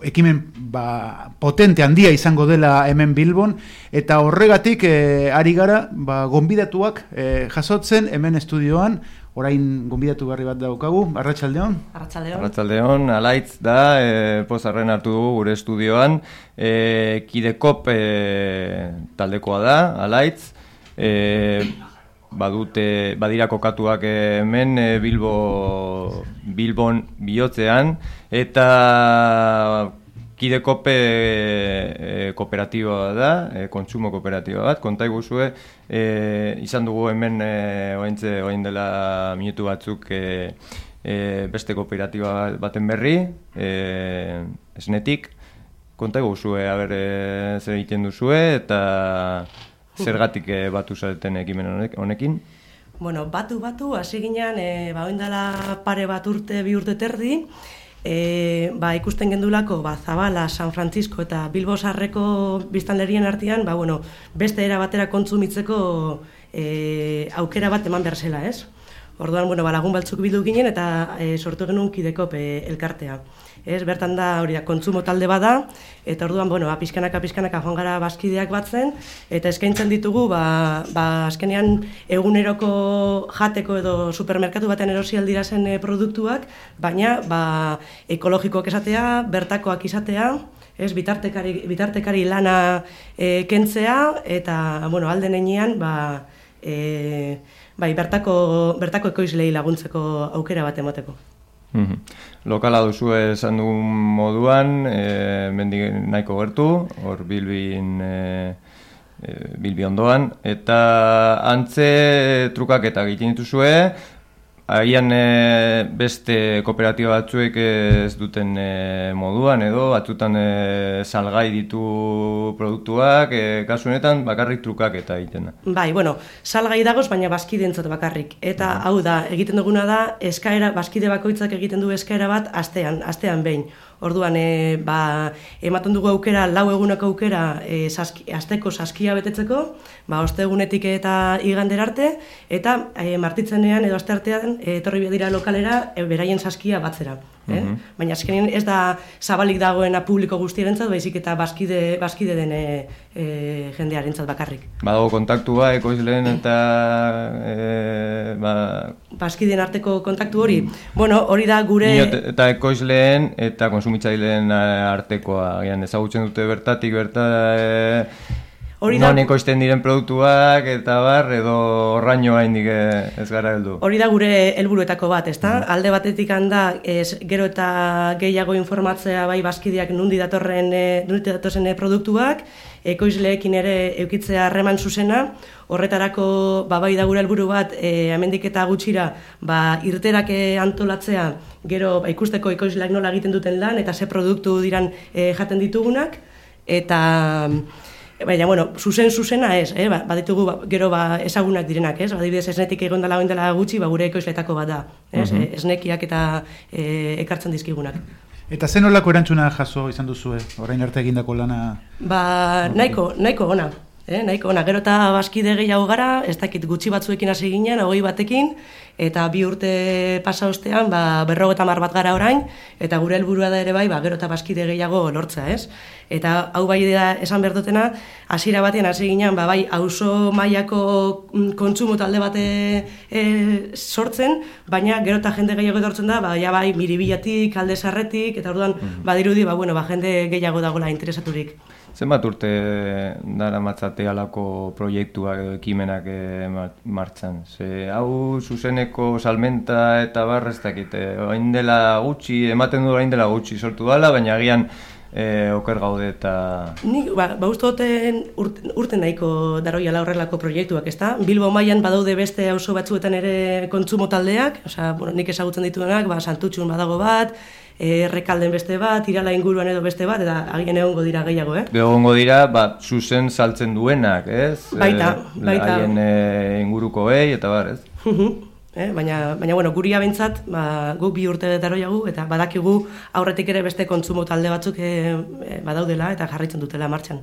ekimen ba, potente handia izango dela hemen Bilbon, eta horregatik e, ari gara ba, gonbidatuak e, jasotzen hemen estudioan, orain gonbidatu berri bat daukagu, Arratsaldeon. Arratsaldeon. Arratsaldeon, alaitz da, e, pozarren hartu dugu gure estudioan, e, kidekop e, taldekoa da, alaitz, e, badute, badira kokatuak hemen e, Bilbo, Bilbon bihotzean, eta Kidekop e, e, kooperatiba da, e, kontsumo kooperatiba bat, konta iguzue, e, izan dugu hemen e, ointze, oin dela minutu batzuk e, e, beste kooperatiba baten berri, e, esnetik, konta iguzue, haber, e, zer egiten duzue, eta zergatik e, batu zareten ekimen honek- honekin. Bueno, batu batu, hasi ginean, e, ba, oindala pare bat urte, bi urte terdi, e, ba, ikusten gendulako ba, Zabala, San Francisco eta Bilbo Sarreko biztanlerien artean, ba, bueno, beste era batera kontsumitzeko e, aukera bat eman behar zela, ez? Orduan, bueno, ba, lagun baltzuk bildu ginen eta e, sortu genuen kidekop e, elkartea. Ez, bertan da, hori da, kontsumo talde bada, eta orduan, bueno, ba, pizkanaka, pizkanaka joan gara bazkideak batzen, eta eskaintzen ditugu, ba, ba, azkenean eguneroko jateko edo supermerkatu baten erosi aldira zen e, produktuak, baina, ba, ekologikoak esatea, bertakoak izatea, ez, bitartekari, bitartekari lana e, kentzea, eta, bueno, alden enean, ba, e, bai, bertako, bertako ekoizlei laguntzeko aukera bat emateko. Mhm. Lokala duzu esan dugun moduan, e, mendik nahiko gertu, hor bilbin e, bilbi ondoan, eta antze trukak eta egiten dituzue, Agian e, beste kooperatiba batzuek ez duten e, moduan edo batzutan e, salgai ditu produktuak, e, kasu honetan bakarrik trukak eta egiten da. Bai, bueno, salgai dagoz, baina bazkidentzat bakarrik. Eta hau da, egiten duguna da, eskaera, bazkide bakoitzak egiten du eskaera bat astean, astean behin. Orduan, e, ba, ematen dugu aukera, lau eguneko aukera, e, saski, asteko saskia betetzeko, ba, ostegunetik eta igandera arte, eta e, martitzenean edo asteartean etorri dira lokalera e, beraien saskia batzera. Eh? Mhm. Baina azkenean ez da zabalik dagoena publiko guztiarentzat, baizik eta baskide, baskide den e, e, jendearentzat bakarrik. Badago kontaktua ekoizleen eta e, ba, Baskideen arteko kontaktu hori. Bueno, hori da gure... Inot, eta ekoizleen eta konsumitzaileen artekoa, gian ezagutzen dute bertatik, berta, e, Hori da- non ekoizten diren produktuak, eta bar, edo horraino haindik eh, ez gara heldu. Hori da gure helburuetako bat, ezta? Alde batetik handa, ez, gero eta gehiago informatzea bai baskideak nundi datorren, e, nundi datorren eh, produktuak, ekoizleekin ere eukitzea harreman zuzena, horretarako ba, bai da gure helburu bat, e, hemendik eta gutxira, ba, irterak eh, antolatzea, gero ba, ikusteko ekoizleak nola egiten duten lan, eta ze produktu diran e, jaten ditugunak, eta Baina, bueno, zuzen zuzena ez, eh? ba, baditugu ba, gero ba, ezagunak direnak, ez? Badibidez, esnetik egon dela dela gutxi, ba, gure ekoizletako bat da, ez? Mhm. Eh, Esnekiak eta e, ekartzen dizkigunak. Eta zen olako erantzuna jaso izan duzue, orain arte egindako lana... Ba, nahiko, nahiko ona. Eh, nahiko ona, gero eta baskide gehiago gara, ez dakit gutxi batzuekin hasi ginen, hogei batekin, eta bi urte pasa ostean, ba, berrogeta mar bat gara orain, eta gure helburua da ere bai, ba, gero eta baskide gehiago lortza, ez? Eta hau bai da esan behar dutena, hasiera batean hasi ginen, ba, bai, auzo mailako mm, kontsumo talde bate e, sortzen, baina gero eta jende gehiago etortzen da, ba, ja bai, miribilatik, alde sarretik, eta orduan, badirudi, ba, bueno, ba, jende gehiago dagoela interesaturik. Zenbat urte dara matzate alako proiektuak edo ekimenak mar- martxan? Ze hau zuzeneko salmenta eta bar ez dakit, eh, orain dela gutxi, ematen du orain dela gutxi sortu dala, baina agian eh, oker gaude eta... Nik, ba, ba uste duten urte, urte nahiko daroiala horrelako proiektuak, ezta? Bilbo mailan badaude beste auzo batzuetan ere kontsumo taldeak, osea, bueno, nik ezagutzen dituenak, ba, santutxun badago bat, e, rekalden beste bat, irala inguruan edo beste bat, eta agian egongo dira gehiago, eh? Egongo dira, ba, zuzen saltzen duenak, ez? Baita, Eh, baita. Haien eh, ingurukoei eta bar, ez? eh? baina, baina bueno, guri abentzat, ba, guk bi urte daroiagu, eta badakigu aurretik ere beste kontsumo talde batzuk e, e, badaudela eta jarraitzen dutela martxan.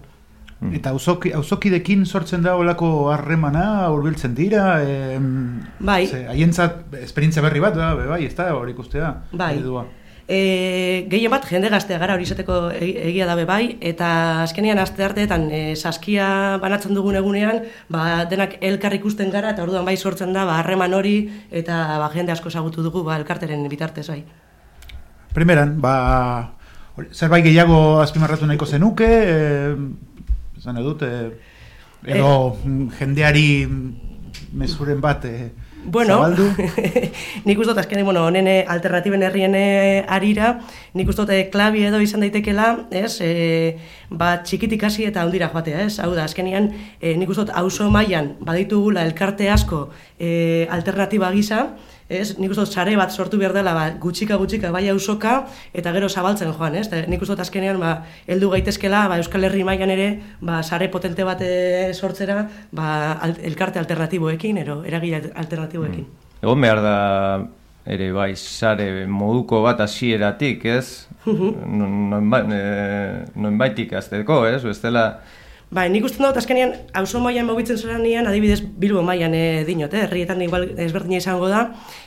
Eta auzoki, auzokidekin sortzen da olako harremana, hurbiltzen dira, e, Bai. Haientzat esperientzia berri bat da, bai, ez da, hori ikustea. Bai. eredua. E, gehien bat jende gaztea gara hori izateko egi- egia dabe bai, eta azkenean aste arteetan e, saskia banatzen dugun egunean, ba, denak elkar ikusten gara, eta orduan bai sortzen da, ba, harreman hori, eta ba, jende asko ezagutu dugu, ba, elkarteren bitartez bai. Primeran, ba, zerbait gehiago azpimarratu nahiko zenuke, e, esan edut, e, edo mm, jendeari mezuren bat e, Bueno, zabaldu. nik uste dut azkenean, bueno, honen eh, alternatiben herrien eh, arira, nik uste dut eh, klabi edo izan daitekela, ez, e, ba, txikitik hasi eta handira joatea, ez, hau da, azkenean, e, nik uste dut auzo mailan baditugula elkarte asko e, alternatiba gisa, ez, nik uste sare bat sortu behar dela, ba, gutxika gutxika bai auzoka eta gero zabaltzen joan, ez, eta nik uste azkenean, ba, heldu gaitezkela, ba, Euskal Herri mailan ere, ba, sare potente bat eh, sortzera, ba, al- elkarte alternatiboekin, ero, eragile alternatiboekin. Egon behar da ere bai sare moduko bat hasieratik, ez? Nonba- eh, Nonbaitik azteko, ez? Bestela... Bai, nik uste dut azkenean auzo mailan mugitzen zeranean, adibidez Bilbo mailan e, dinot, eh? herrietan igual ezberdina izango da,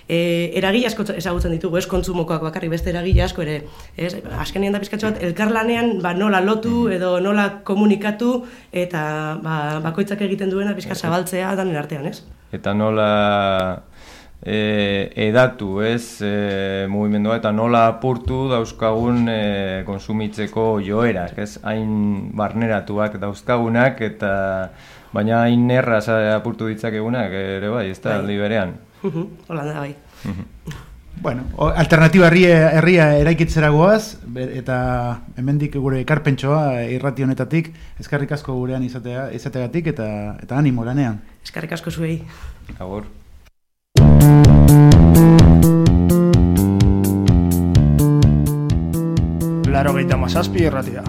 e, eragile asko ezagutzen ditugu, ez kontsumokoak bakarrik beste eragile asko ere, ez? Azkenean da pizkatxo bat elkarlanean ba, nola lotu edo nola komunikatu eta ba, bakoitzak egiten duena pizka zabaltzea danen artean, ez? Eta nola e, edatu, ez, e, mugimendua, eta nola apurtu dauzkagun e, konsumitzeko joerak, ez, hain barneratuak dauzkagunak, eta baina hain erraz apurtu ditzakegunak, ere bai, ez da, Bai. aldi berean. Hola da, bai. Bueno, alternatiba herria, herria eraikitzera goaz, eta hemendik gure ekarpentsoa irrati honetatik, eskarrik asko gurean izatea, izategatik eta eta animo lanean. Eskarrik asko zuei. Agur. Laro gehieta mazazpi erratia.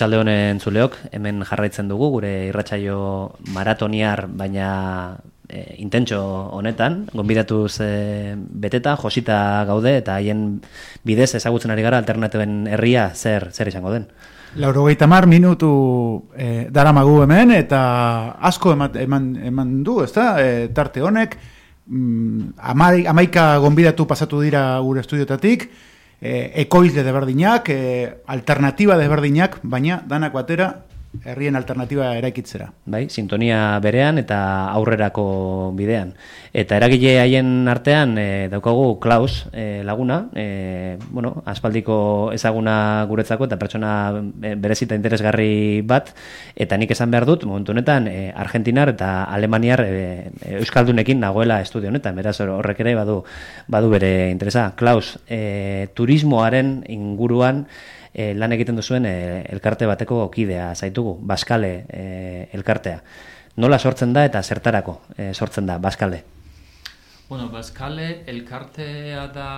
Arratsalde honen zuleok, hemen jarraitzen dugu gure irratsaio maratoniar baina e, intentxo honetan, gonbidatuz e, beteta, josita gaude eta haien bidez ezagutzen ari gara alternatiben herria zer zer izango den. Laurogeita mar minutu eh, daramagu hemen, eta asko eman, eman, eman du, ezta? Eh, tarte honek, mm, amai, amaika gonbidatu pasatu dira gure estudiotatik, eh, ekoizle desberdinak, eh, alternatiba desberdinak, baina danak batera herrien alternatiba eraikitzera. Bai, sintonia berean eta aurrerako bidean. Eta eragile haien artean e, daukagu Klaus e, laguna, e, bueno, aspaldiko ezaguna guretzako eta pertsona berezita interesgarri bat, eta nik esan behar dut, momentu honetan, e, Argentinar eta Alemaniar e, e, Euskaldunekin nagoela estudio honetan, beraz horrek ere badu, badu bere interesa. Klaus, e, turismoaren inguruan, e, lan egiten duzuen e, elkarte bateko kidea zaitugu, Baskale e, elkartea. Nola sortzen da eta zertarako e, sortzen da Baskale? Bueno, Baskale elkartea da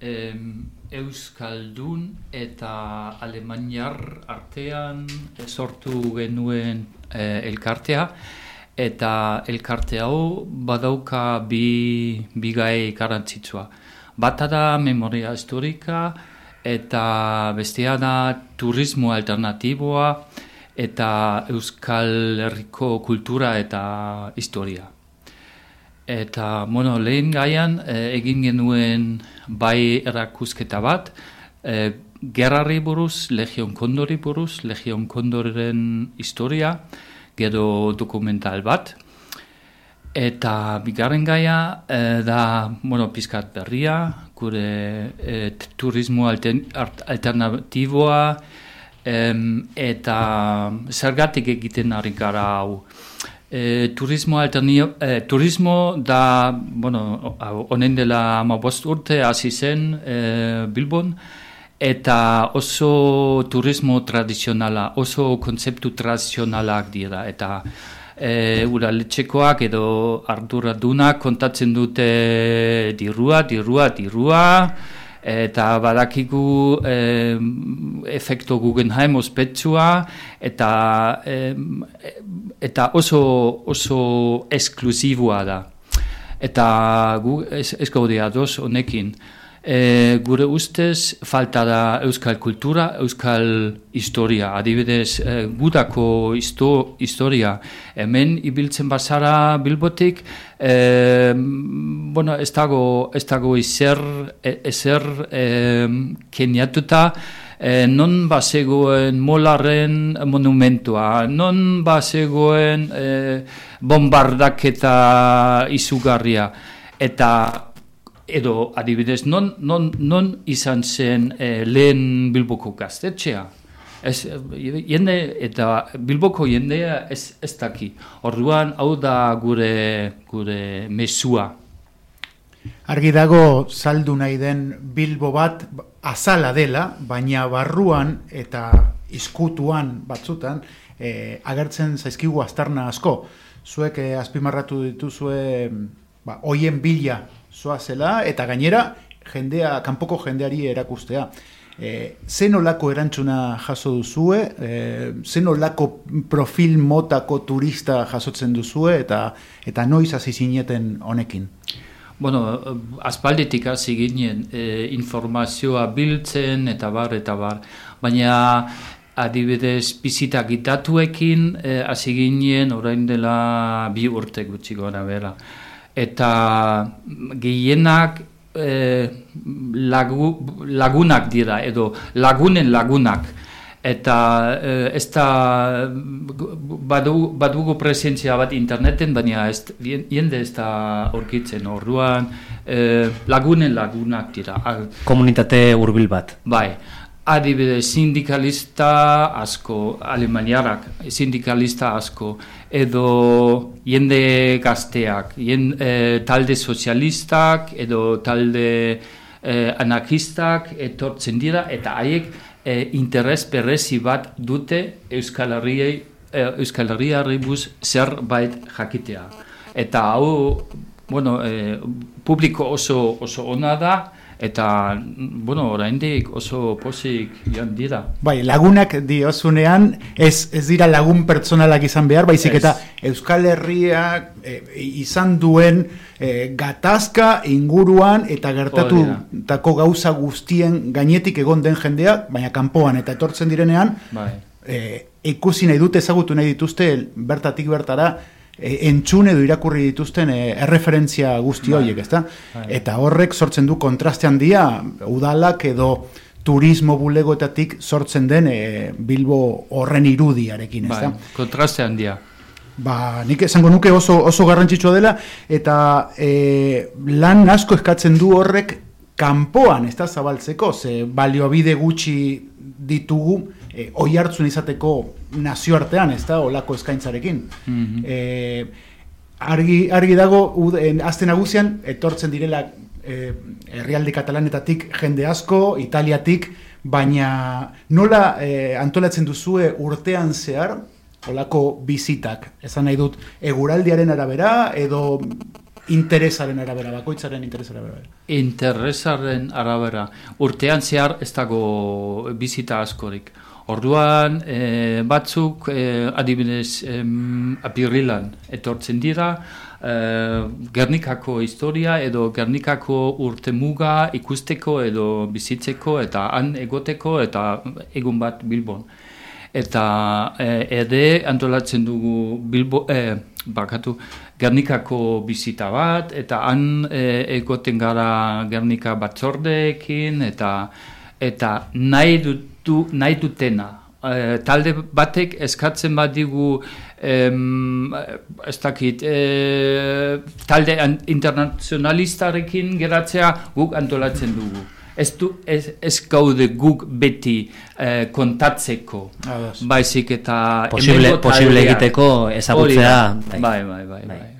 em, Euskaldun eta Alemaniar artean sortu genuen eh, elkartea eta elkarte hau badauka bi, bi gai garantzitsua. Bata da memoria historika eta bestea da turismo alternatiboa eta Euskal Herriko kultura eta historia. Eta, bueno, lehen gaian eh, egin genuen bai erakusketa bat, eh, gerrari buruz, Legion Kondori buruz, Legion Kondoren historia, gero dokumental bat. Eta bigarren gaia eh, da, bueno, pizkat berria, gure eh, turismo alten, art- alternatiboa, em, eta zergatik egiten ari gara hau. E, turismo, e, turismo da, bueno, honen dela amabost urte hasi zen e, Bilbon, eta oso turismo tradizionala, oso kontzeptu tradizionalak dira, eta e, udaletxekoak edo arduradunak kontatzen dute dirua, dirua, dirua, eta badakigu eh, efekto Guggenheim ospetsua eta em, eta oso oso esklusiboa da. Eta gu ez gaude ados honekin e, gure ustez falta da euskal kultura, euskal historia, adibidez e, gudako histo, historia. Hemen ibiltzen bazara bilbotik e, bueno, ez dago, ez dago ezer, e- ezer e, keniatuta e, non bazegoen molarren monumentua, non bazegoen e, bombardaketa izugarria, eta edo adibidez, non, non, non izan zen eh, lehen Bilboko gaztetxea? Ez, jende, eta Bilboko jendea ez, ez daki. Orduan, hau da gure, gure mesua. Argi dago saldu nahi den Bilbo bat azala dela, baina barruan eta iskutuan batzutan e, agertzen zaizkigu aztarna asko. Zuek e, azpimarratu dituzue ba, hoien bila zoa zela, eta gainera jendea, kanpoko jendeari erakustea. E, zen olako erantzuna jaso duzue, e, zen olako profil motako turista jasotzen duzue, eta eta noiz hasi zineten honekin? Bueno, aspalditik hasi ginen e, informazioa biltzen eta bar eta bar, baina adibidez bizitak itatuekin e, hasi ginen orain dela bi urte gutxi gora bera. Eta gehienak e, lagu, lagunak dira edo lagunen lagunak eta eh, ez da badu, badugu presentzia bat interneten, baina ez, jende ez da aurkitzen orduan eh, lagunen lagunak dira. Komunitate hurbil bat. Bai, adibide sindikalista asko, alemaniarak sindikalista asko, edo jende gazteak, jen, eh, talde sozialistak, edo talde eh, anarkistak etortzen dira, eta haiek e, interes berezi bat dute Euskal Herriei e, Euskal Herriari buz zerbait jakitea. Eta hau, bueno, e, publiko oso oso ona da, eta, bueno, oraindik oso posik joan dira. Bai, lagunak diozunean, ez, ez dira lagun pertsonalak izan behar, baizik eta Euskal Herriak e, izan duen e, gatazka inguruan eta gertatu tako gauza guztien gainetik egon den jendea, baina kanpoan eta etortzen direnean, bai. e, ikusi nahi dute ezagutu nahi dituzte bertatik bertara, e, entzun edo irakurri dituzten e, erreferentzia guzti Bai. horiek, ezta? Bai. Eta horrek sortzen du kontraste handia udalak edo turismo bulegoetatik sortzen den e, Bilbo horren irudiarekin, ezta? Bai, kontraste handia. Ba, nik esango nuke oso, oso garrantzitsua dela, eta e, lan asko eskatzen du horrek kanpoan, ez da zabaltzeko, ze baliobide gutxi ditugu, e, oi hartzun izateko nazioartean, ez da, olako eskaintzarekin. Mhm. E, argi, argi dago, azte nagusian, etortzen direla e, herrialde katalanetatik jende asko, italiatik, baina nola e, antolatzen duzue urtean zehar, olako bizitak, esan nahi dut, eguraldiaren arabera, edo interesaren arabera, bakoitzaren interesaren arabera. Interesaren arabera. Urtean zehar ez dago bizita askorik. Orduan, eh, batzuk eh, adibidez em, apirilan etortzen dira, eh, Gernikako historia edo Gernikako urte muga ikusteko edo bizitzeko eta han egoteko eta egun bat Bilbon. Eta eh, ere antolatzen dugu Bilbo, eh, bakatu, Gernikako bizita bat, eta han eh, egoten gara Gernika batzordeekin, eta eta nahi, dutu, nahi dutena. Eh, talde batek eskatzen badigu em, ez dakit, eh, talde internazionalistarekin geratzea guk antolatzen dugu. Ez, du, ez, ez gaude guk beti eh, kontatzeko, baizik eta... Posible- posible egiteko ezagutzea, bai. Bai, bai, bai. bai.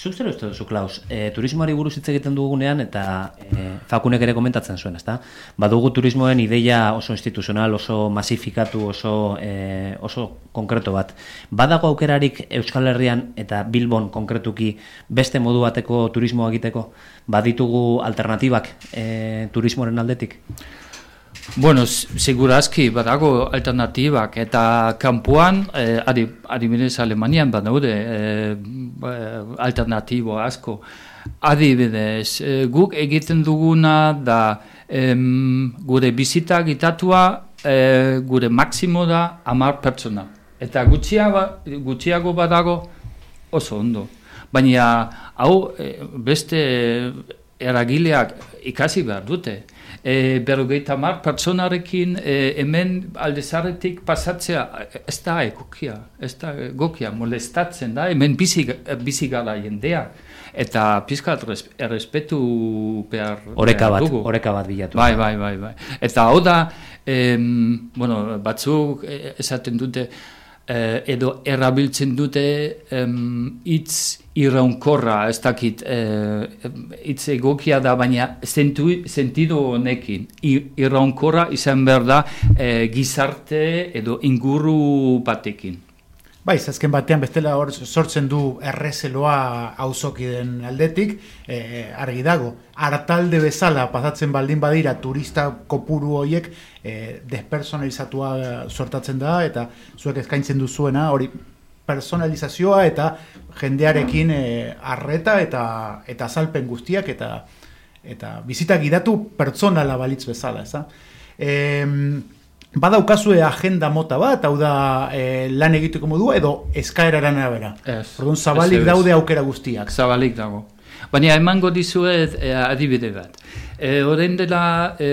Zuk zer uste duzu, Klaus? E, turismoari buruz hitz egiten dugunean eta e, fakunek ere komentatzen zuen, ezta? Badugu turismoen ideia oso instituzional, oso masifikatu, oso, e, oso konkreto bat. Badago aukerarik Euskal Herrian eta Bilbon konkretuki beste modu bateko turismoa egiteko? Baditugu alternatibak e, turismoren aldetik? Bueno, segurazki badago alternatibak eta kanpoan eh, adi, adibidez Alemanian badaude eh, eh, alternatibo asko. Adibidez, eh, guk egiten duguna da em, gure bizita gitatua eh, gure maksimo da amar pertsona. Eta gutxiago, gutxiago badago oso ondo. Baina hau eh, beste eragileak ikasi behar dute. E, berrogeita mar pertsonarekin e, hemen aldezarretik pasatzea e, ez da egokia, ez da egokia, molestatzen da, hemen bizi, bizi gara jendea. Eta pizkat res- errespetu behar, Oreka bat, dugu. oreka bat bilatu. Bai, bai, bai, bai. Eta hau da, em, bueno, batzuk eh, esaten dute, eh, edo erabiltzen dute hitz iraunkorra, ez dakit, eh, hitz egokia da, baina zentu, sentido honekin. I- Iraunkorra izan behar da eh, gizarte edo inguru batekin. Bai, azken batean bestela hor sortzen du errezeloa auzokiden aldetik, e, argi dago. Artalde bezala pasatzen baldin badira turista kopuru hoiek e, despersonalizatua sortatzen da eta zuek eskaintzen duzuena hori personalizazioa eta jendearekin e, arreta eta eta azalpen guztiak eta eta bizita gidatu pertsonala balitz bezala, ez da? Em, Badaukazue agenda mota bat, hau da e, lan egiteko modua, edo eskaeraren arabera. Ez. Orduan, zabalik Ez, ez. daude aukera guztiak. Zabalik dago. Baina emango dizuet eh, adibide bat. E, Horein dela e,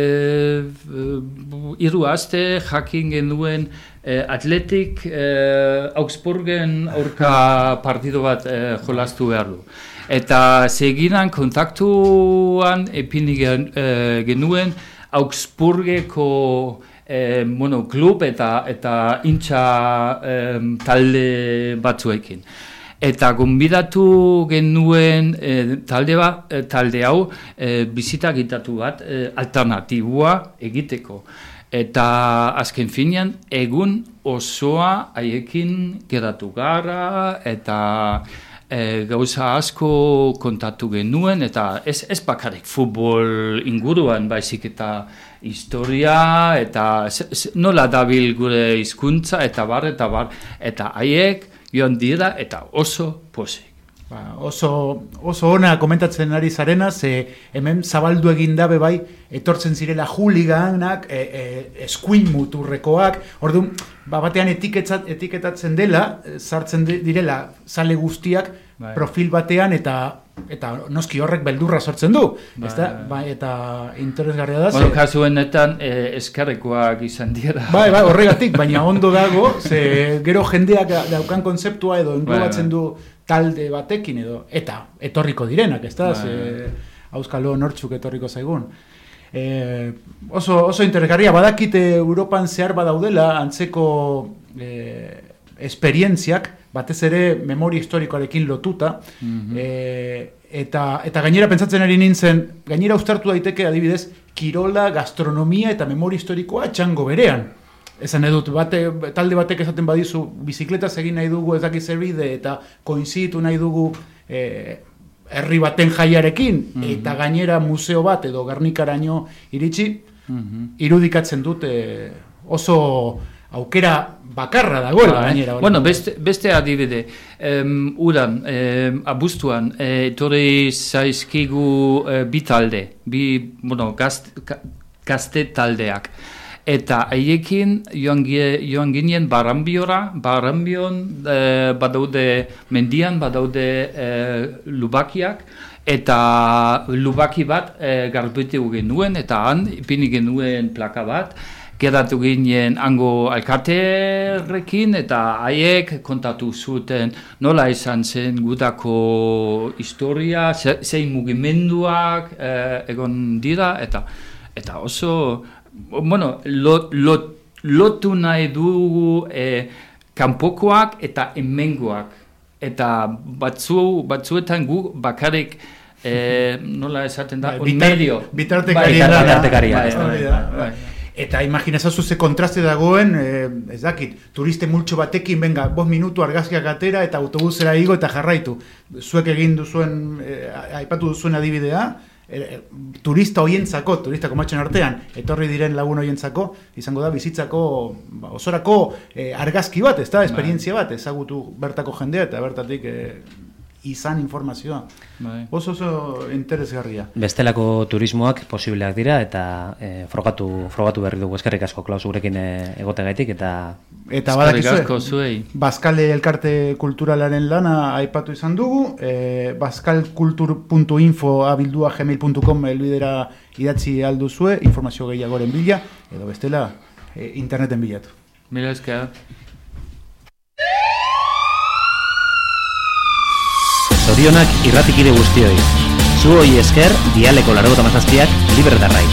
iru aste jakin genuen e, atletik e, Augsburgen aurka partido bat e, jolastu behar du. Eta segidan kontaktuan epini gen- e, genuen Augsburgeko e, bueno, klub eta eta intxa em, talde batzuekin. Eta gonbidatu genuen e, talde, ba, talde hau e, bizita egitatu bat e, alternatibua egiteko. Eta azken finean egun osoa haiekin geratu gara eta e, gauza asko kontatu genuen eta ez, ez bakarrik futbol inguruan baizik eta historia eta nola dabil gure hizkuntza eta bar eta bar eta haiek joan dira eta oso pozik. Ba, oso, oso ona komentatzen ari zarena, ze hemen zabaldu egin dabe bai, etortzen zirela juliganak, e, e, eskuin muturrekoak, orduan, ba, batean etiketzat, etiketatzen dela, eh, sartzen di- direla zale guztiak Bai. profil batean, eta eta noski horrek beldurra sortzen du, Bai, ezta? bai. Bai, eta interesgarria da, Bueno, kasu honetan eh, eskerrekoak izan dira. Bai, bai, horregatik, baina ondo dago, ze gero jendeak da- daukan kontzeptua edo englobatzen bai. du talde batekin edo, eta etorriko direnak, ez da, Bai, ze auskalo nortzuk etorriko zaigun. E, oso, oso interesgarria, badakite Europan zehar badaudela, antzeko e, esperientziak, batez ere memoria historikoarekin lotuta, Mhm. e, eta, eta gainera pentsatzen ari nintzen, gainera uztartu daiteke adibidez, kirola, gastronomia eta memoria historikoa txango berean. Esan edut, bate, talde batek esaten badizu, bizikletaz egin nahi dugu ez dakiz zer bide, eta koinzitu nahi dugu e, herri baten jaiarekin, eta gainera museo bat edo Gernikaraino iritsi, Mhm. irudikatzen dut e, oso aukera bakarra dagoela Bai. gainera. hori. Bueno, beste, beste adibide, um, udan, um, abuztuan, eh, etorri zaizkigu eh, bi talde, bi, bueno, gazt, ga- gazte taldeak. Eta haiekin joan, joan ginen baranbiora, baranbion eh, badaude mendian, badaude eh, lubakiak, eta lubaki bat eh, garbitu genuen, eta han ipini genuen plaka bat, geratu ginen hango alkaterekin eta haiek kontatu zuten. Nola izan zen gudako historia, ze- zein mugimenduak eh, egon dira eta eta oso bueno, lo, lo, lotu nahi dugu eh, kanpokoak eta hemengoak. Eta batzu, batzuetan gu bakarrik eh, nola esaten da, Bai, un bitar- medio. bitartekaria. Bai, bitartekaria, Bai, ez da, hori da, bai, bai. bai. Eta imaginazazu ze kontraste dagoen, eh, ez dakit, turiste multxo batekin, benga, bost minutu argazkiak atera eta autobusera igo eta jarraitu. Zuek egin duzuen, eh, aipatu duzuen adibidea, eh, turista hoientzako, turista komatxen artean, etorri diren lagun hoientzako, izango da bizitzako, ba, osorako eh, argazki bat, ez da, esperientzia bat, ezagutu bertako jendea eta bertatik eh, izan informazioa. Bai. Oso oso interesgarria. Bestelako turismoak posibleak dira eta e, frogatu, frogatu berri dugu eskerrik asko Klaus gurekin e, egotegaitik eta Eta zuei. Baskale elkarte kulturalaren lana aipatu izan dugu, e, baskalkultur.info abildua gmail.com elbidera idatzi alduzue, informazio gehiagoren bila, edo bestela e, interneten bilatu. Mila esker. Zorionak irratikide guztioi. Zuoi esker, dialeko largo tamazazpiak libre darrai.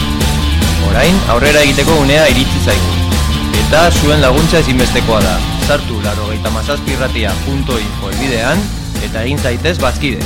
Orain, aurrera egiteko unea iritsi zaigu. Eta zuen laguntza ezinbestekoa da. Sartu larogeita mazazpirratia.info elbidean eta egin zaitez bazkide.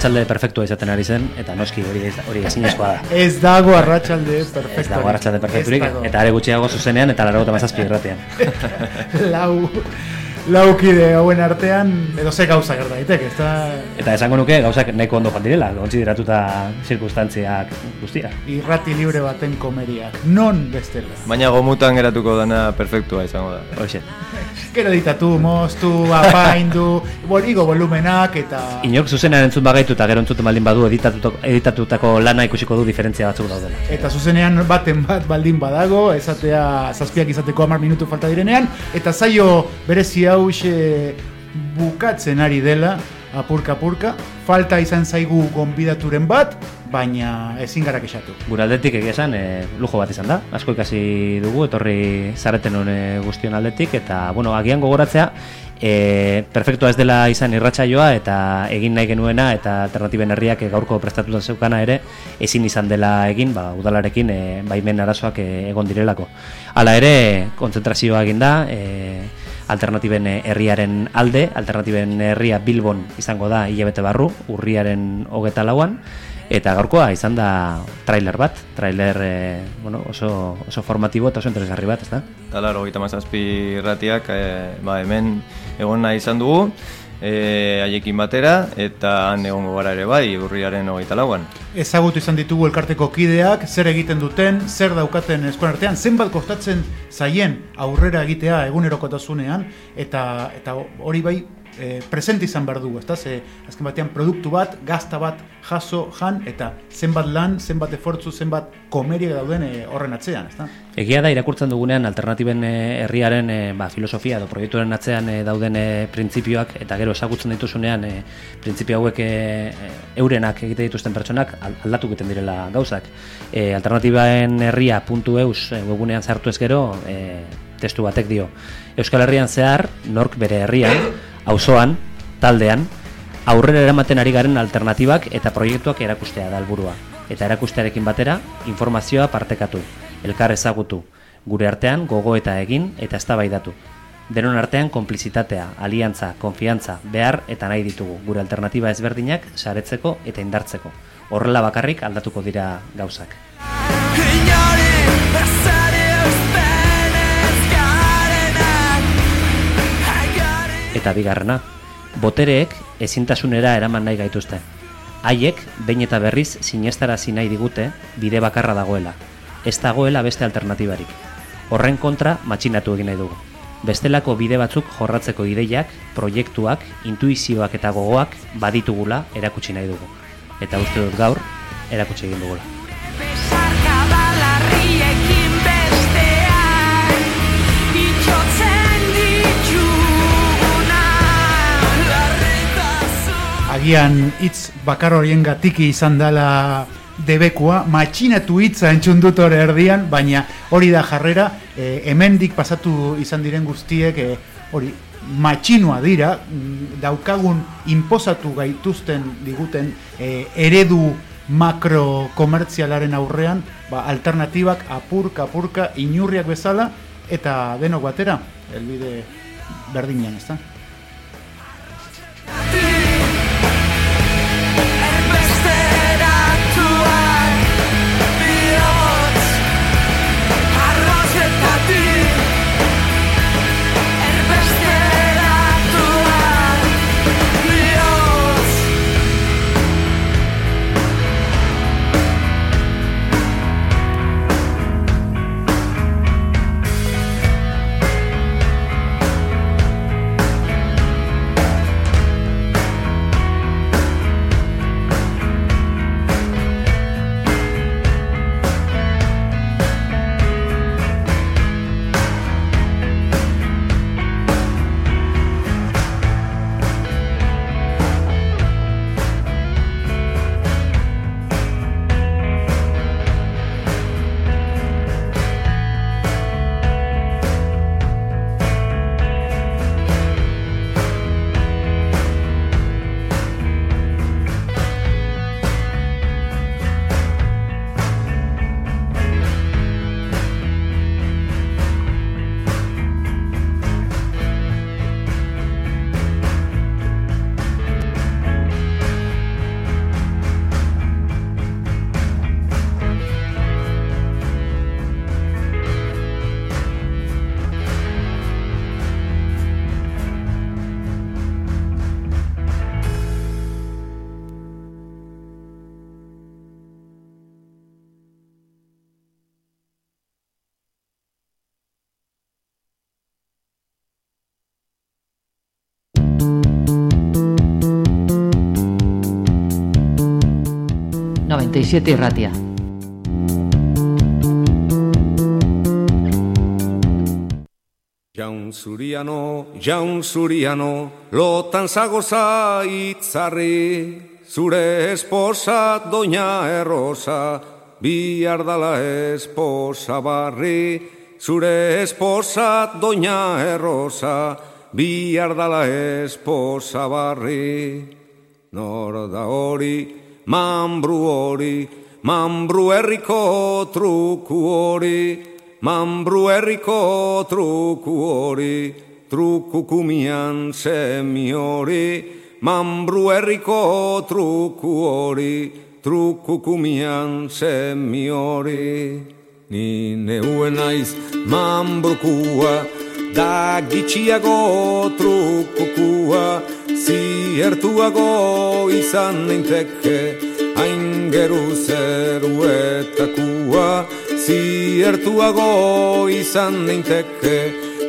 Arratsalde perfektua izaten ari zen, eta noski hori ez- hori ezinezkoa da. Ez dago arratsalde perfecto. Ez dago arratsalde perfekturik, eta are gutxiago zuzenean eta laragota mazazpi irratean. lau, lau kide hauen artean, edo ze gauza gerta daiteke, ez da Eta esango nuke gauzak nahiko ondo joan direla, kontsideratuta zirkustantziak guztia. irrati libre baten komeriak. Non bestela. Baina gomutan geratuko dana perfektua izango da. Hoxe. Gero editatu, moztu, apaindu, boligo volumenak eta... Inork zuzenean entzun bagaitu eta gero entzuten baldin badu editatutako, editatutako lana ikusiko du diferentzia batzuk daudela. Eta zuzenean baten bat baldin badago, esatea zazpiak izateko hamar minutu falta direnean, eta zaio berezi hau bukatzen ari dela, apurka apurka, falta izan zaigu gonbidaturen bat, baina ezin gara kexatu. Gure aldetik egia esan, e, lujo bat izan da. Asko ikasi dugu, etorri zareten hone guztion aldetik, eta, bueno, agian gogoratzea, e, perfektua ez dela izan irratsaioa eta egin nahi genuena eta alternatiben herriak gaurko prestatuta zeukana ere ezin izan dela egin, ba, udalarekin e, baimen arazoak e, egon direlako. Hala ere, kontzentrazioa egin da, e, alternatiben herriaren alde, alternatiben herria Bilbon izango da hilabete barru, urriaren hogeta lauan, eta gaurkoa izan da trailer bat, trailer eh, bueno, oso, oso formatibo eta oso interesgarri bat, ez da? Talar, hogeita mazazpi irratiak, eh, ba, hemen egon nahi izan dugu, eh, haiekin batera, eta han egongo gara ere bai, urriaren hogeita lauan. Ezagutu izan ditugu elkarteko kideak, zer egiten duten, zer daukaten eskolan artean, zenbat kostatzen zaien aurrera egitea egunerokotasunean, eta, eta hori bai e, presente izan behar dugu, ezta? Ze, azken batean produktu bat, gazta bat jaso, jan, eta zenbat lan, zenbat efortzu, zenbat komeria dauden e, horren atzean, ezta? Egia da irakurtzen dugunean alternatiben eh, herriaren eh, ba, filosofia edo proiektuaren atzean eh, dauden eh, printzipioak eta gero ezagutzen dituzunean eh, printzipio hauek eh, eurenak egite dituzten pertsonak al- aldatu egiten direla gauzak. Eh, alternatibaen herria.eus webunean sartu ez gero eh, testu batek dio. Euskal Herrian zehar nork bere herrian, auzoan, taldean, aurrera eramaten ari garen alternatibak eta proiektuak erakustea da helburua. Eta erakustearekin batera, informazioa partekatu, elkar ezagutu, gure artean gogo eta egin eta eztabaidatu. Denon artean konplizitatea, aliantza, konfiantza, behar eta nahi ditugu, gure alternatiba ezberdinak saretzeko eta indartzeko. Horrela bakarrik aldatuko dira gauzak. Eta bigarrena, botereek ezintasunera eraman nahi gaituzte. Haiek, behin eta berriz sinestarazi nahi digute bide bakarra dagoela. Ez dagoela beste alternatibarik. Horren kontra matxinatu egin nahi dugu. Bestelako bide batzuk jorratzeko ideiak, proiektuak, intuizioak eta gogoak baditugula erakutsi nahi dugu. Eta uste dut gaur, erakutsi egin dugula. Agian hitz bakar horien gatiki izan dela debekua, matxinatu hitza entzun dut hor erdian, baina hori da jarrera, e, hemendik pasatu izan diren guztiek, e, hori matxinoa dira, mm, daukagun inposatu gaituzten diguten e, eredu makro komertzialaren aurrean, ba, alternatibak apurka apurka inurriak bezala eta denok batera, elbide berdinean, ezta? Besteratuak 97 irratia. Jaun zuriano, jaun zuriano, lotan zagoza itzarri, zure esposa doña errosa, bihar dala esposa barri, zure esposa doña errosa, bihar dala esposa barri. Nor da hori, mambru hori, mambru herriko truku hori, mambru herriko truku hori, truku kumian semi hori, mambru herriko truku hori, truku kumian semi hori. Ni neuen naiz mambrukua, da gitxiago trukukua, ziertuago izan ninteke, hain geru zeruetakua, ziertuago izan ninteke,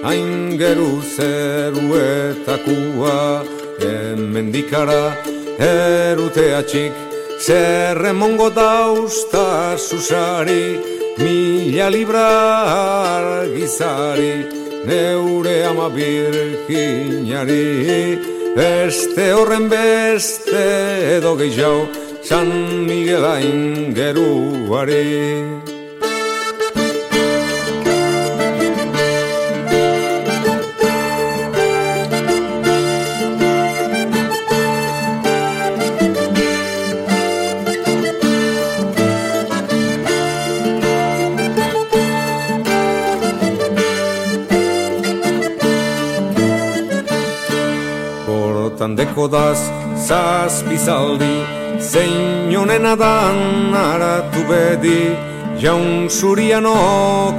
hain geru zeruetakua, hemendikara eruteatxik, zerre mongo dauzta susari, mila libra argizari, neure ama birginari, beste horren beste edo gehiago, San Miguel aingeruari. Hortan deko daz zazpizaldi, zein honena dan aratu bedi, jaun zuriano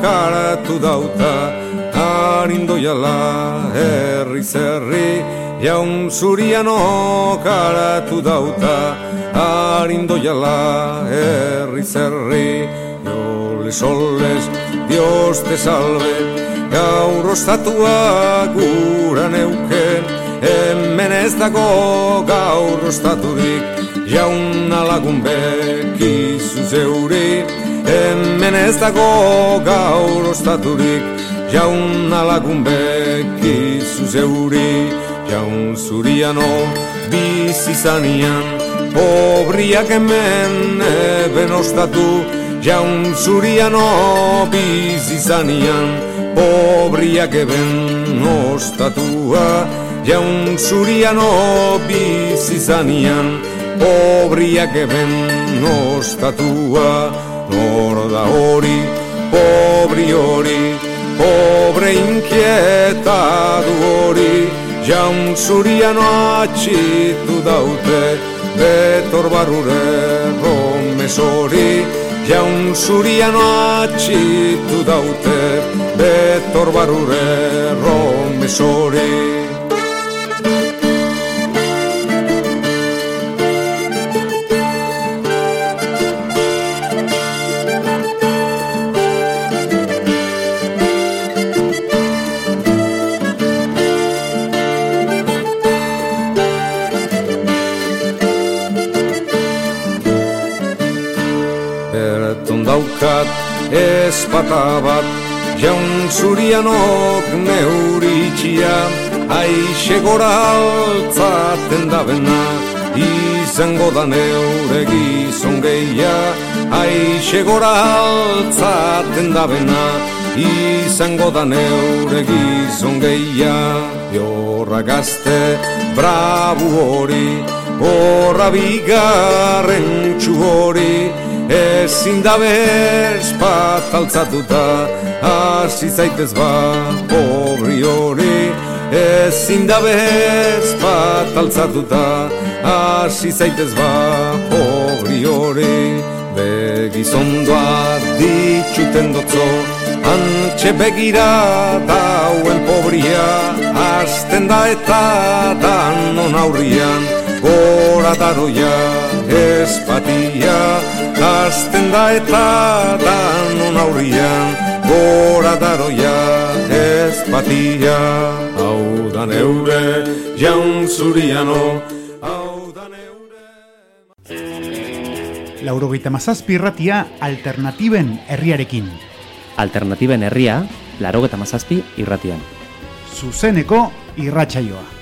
karatu dauta, harindo jala herri zerri, jaun zuriano karatu dauta, harindo jala herri zerri, jole soles, Dios te salve, gaur ostatua gura neuken, ez dago gaur ostaturik, jaun alagun bekizu zeuri, hemen ez dago gaur ostaturik, jaun alagun bekizu zeuri, jaun zuriano bizi zanian, pobriak hemen eben ostatu, jaun zuriano bizi zanian, pobriak eben ostatua, jaun zuriano bizi zanian, pobriak eben ostatua, nor da hori, pobri hori, pobre inquietadu hori, jaun zuriano atxitu daute, betor barrure romesori, jaun zuriano atxitu daute, betor barrure romesori. Berton espata bat Jaun zurianok neuritxia Aixe gora altzaten da bena Izango da neure gizon gehia. Aixe gora altzaten da bena Izango da neure gizon gehia. Jorra gazte brabu hori Horra bigarren txu hori Ezin da bez bat altzatuta Hasi zaitez ba pobri hori Ezin da bez bat altzatuta Hasi zaitez ba pobri hori Begizondoa ditxuten dotzo Antxe begira dauen pobria. Azten da eta danon aurrian Gora daroia espatia Azten da eta danon aurrian Gora daroia espatia Hau da neure jaun zuriano laurogeita mazazpi irratia alternatiben herriarekin. Alternatiben herria, larogeta mazazpi irratian. Zuzeneko irratsaioa.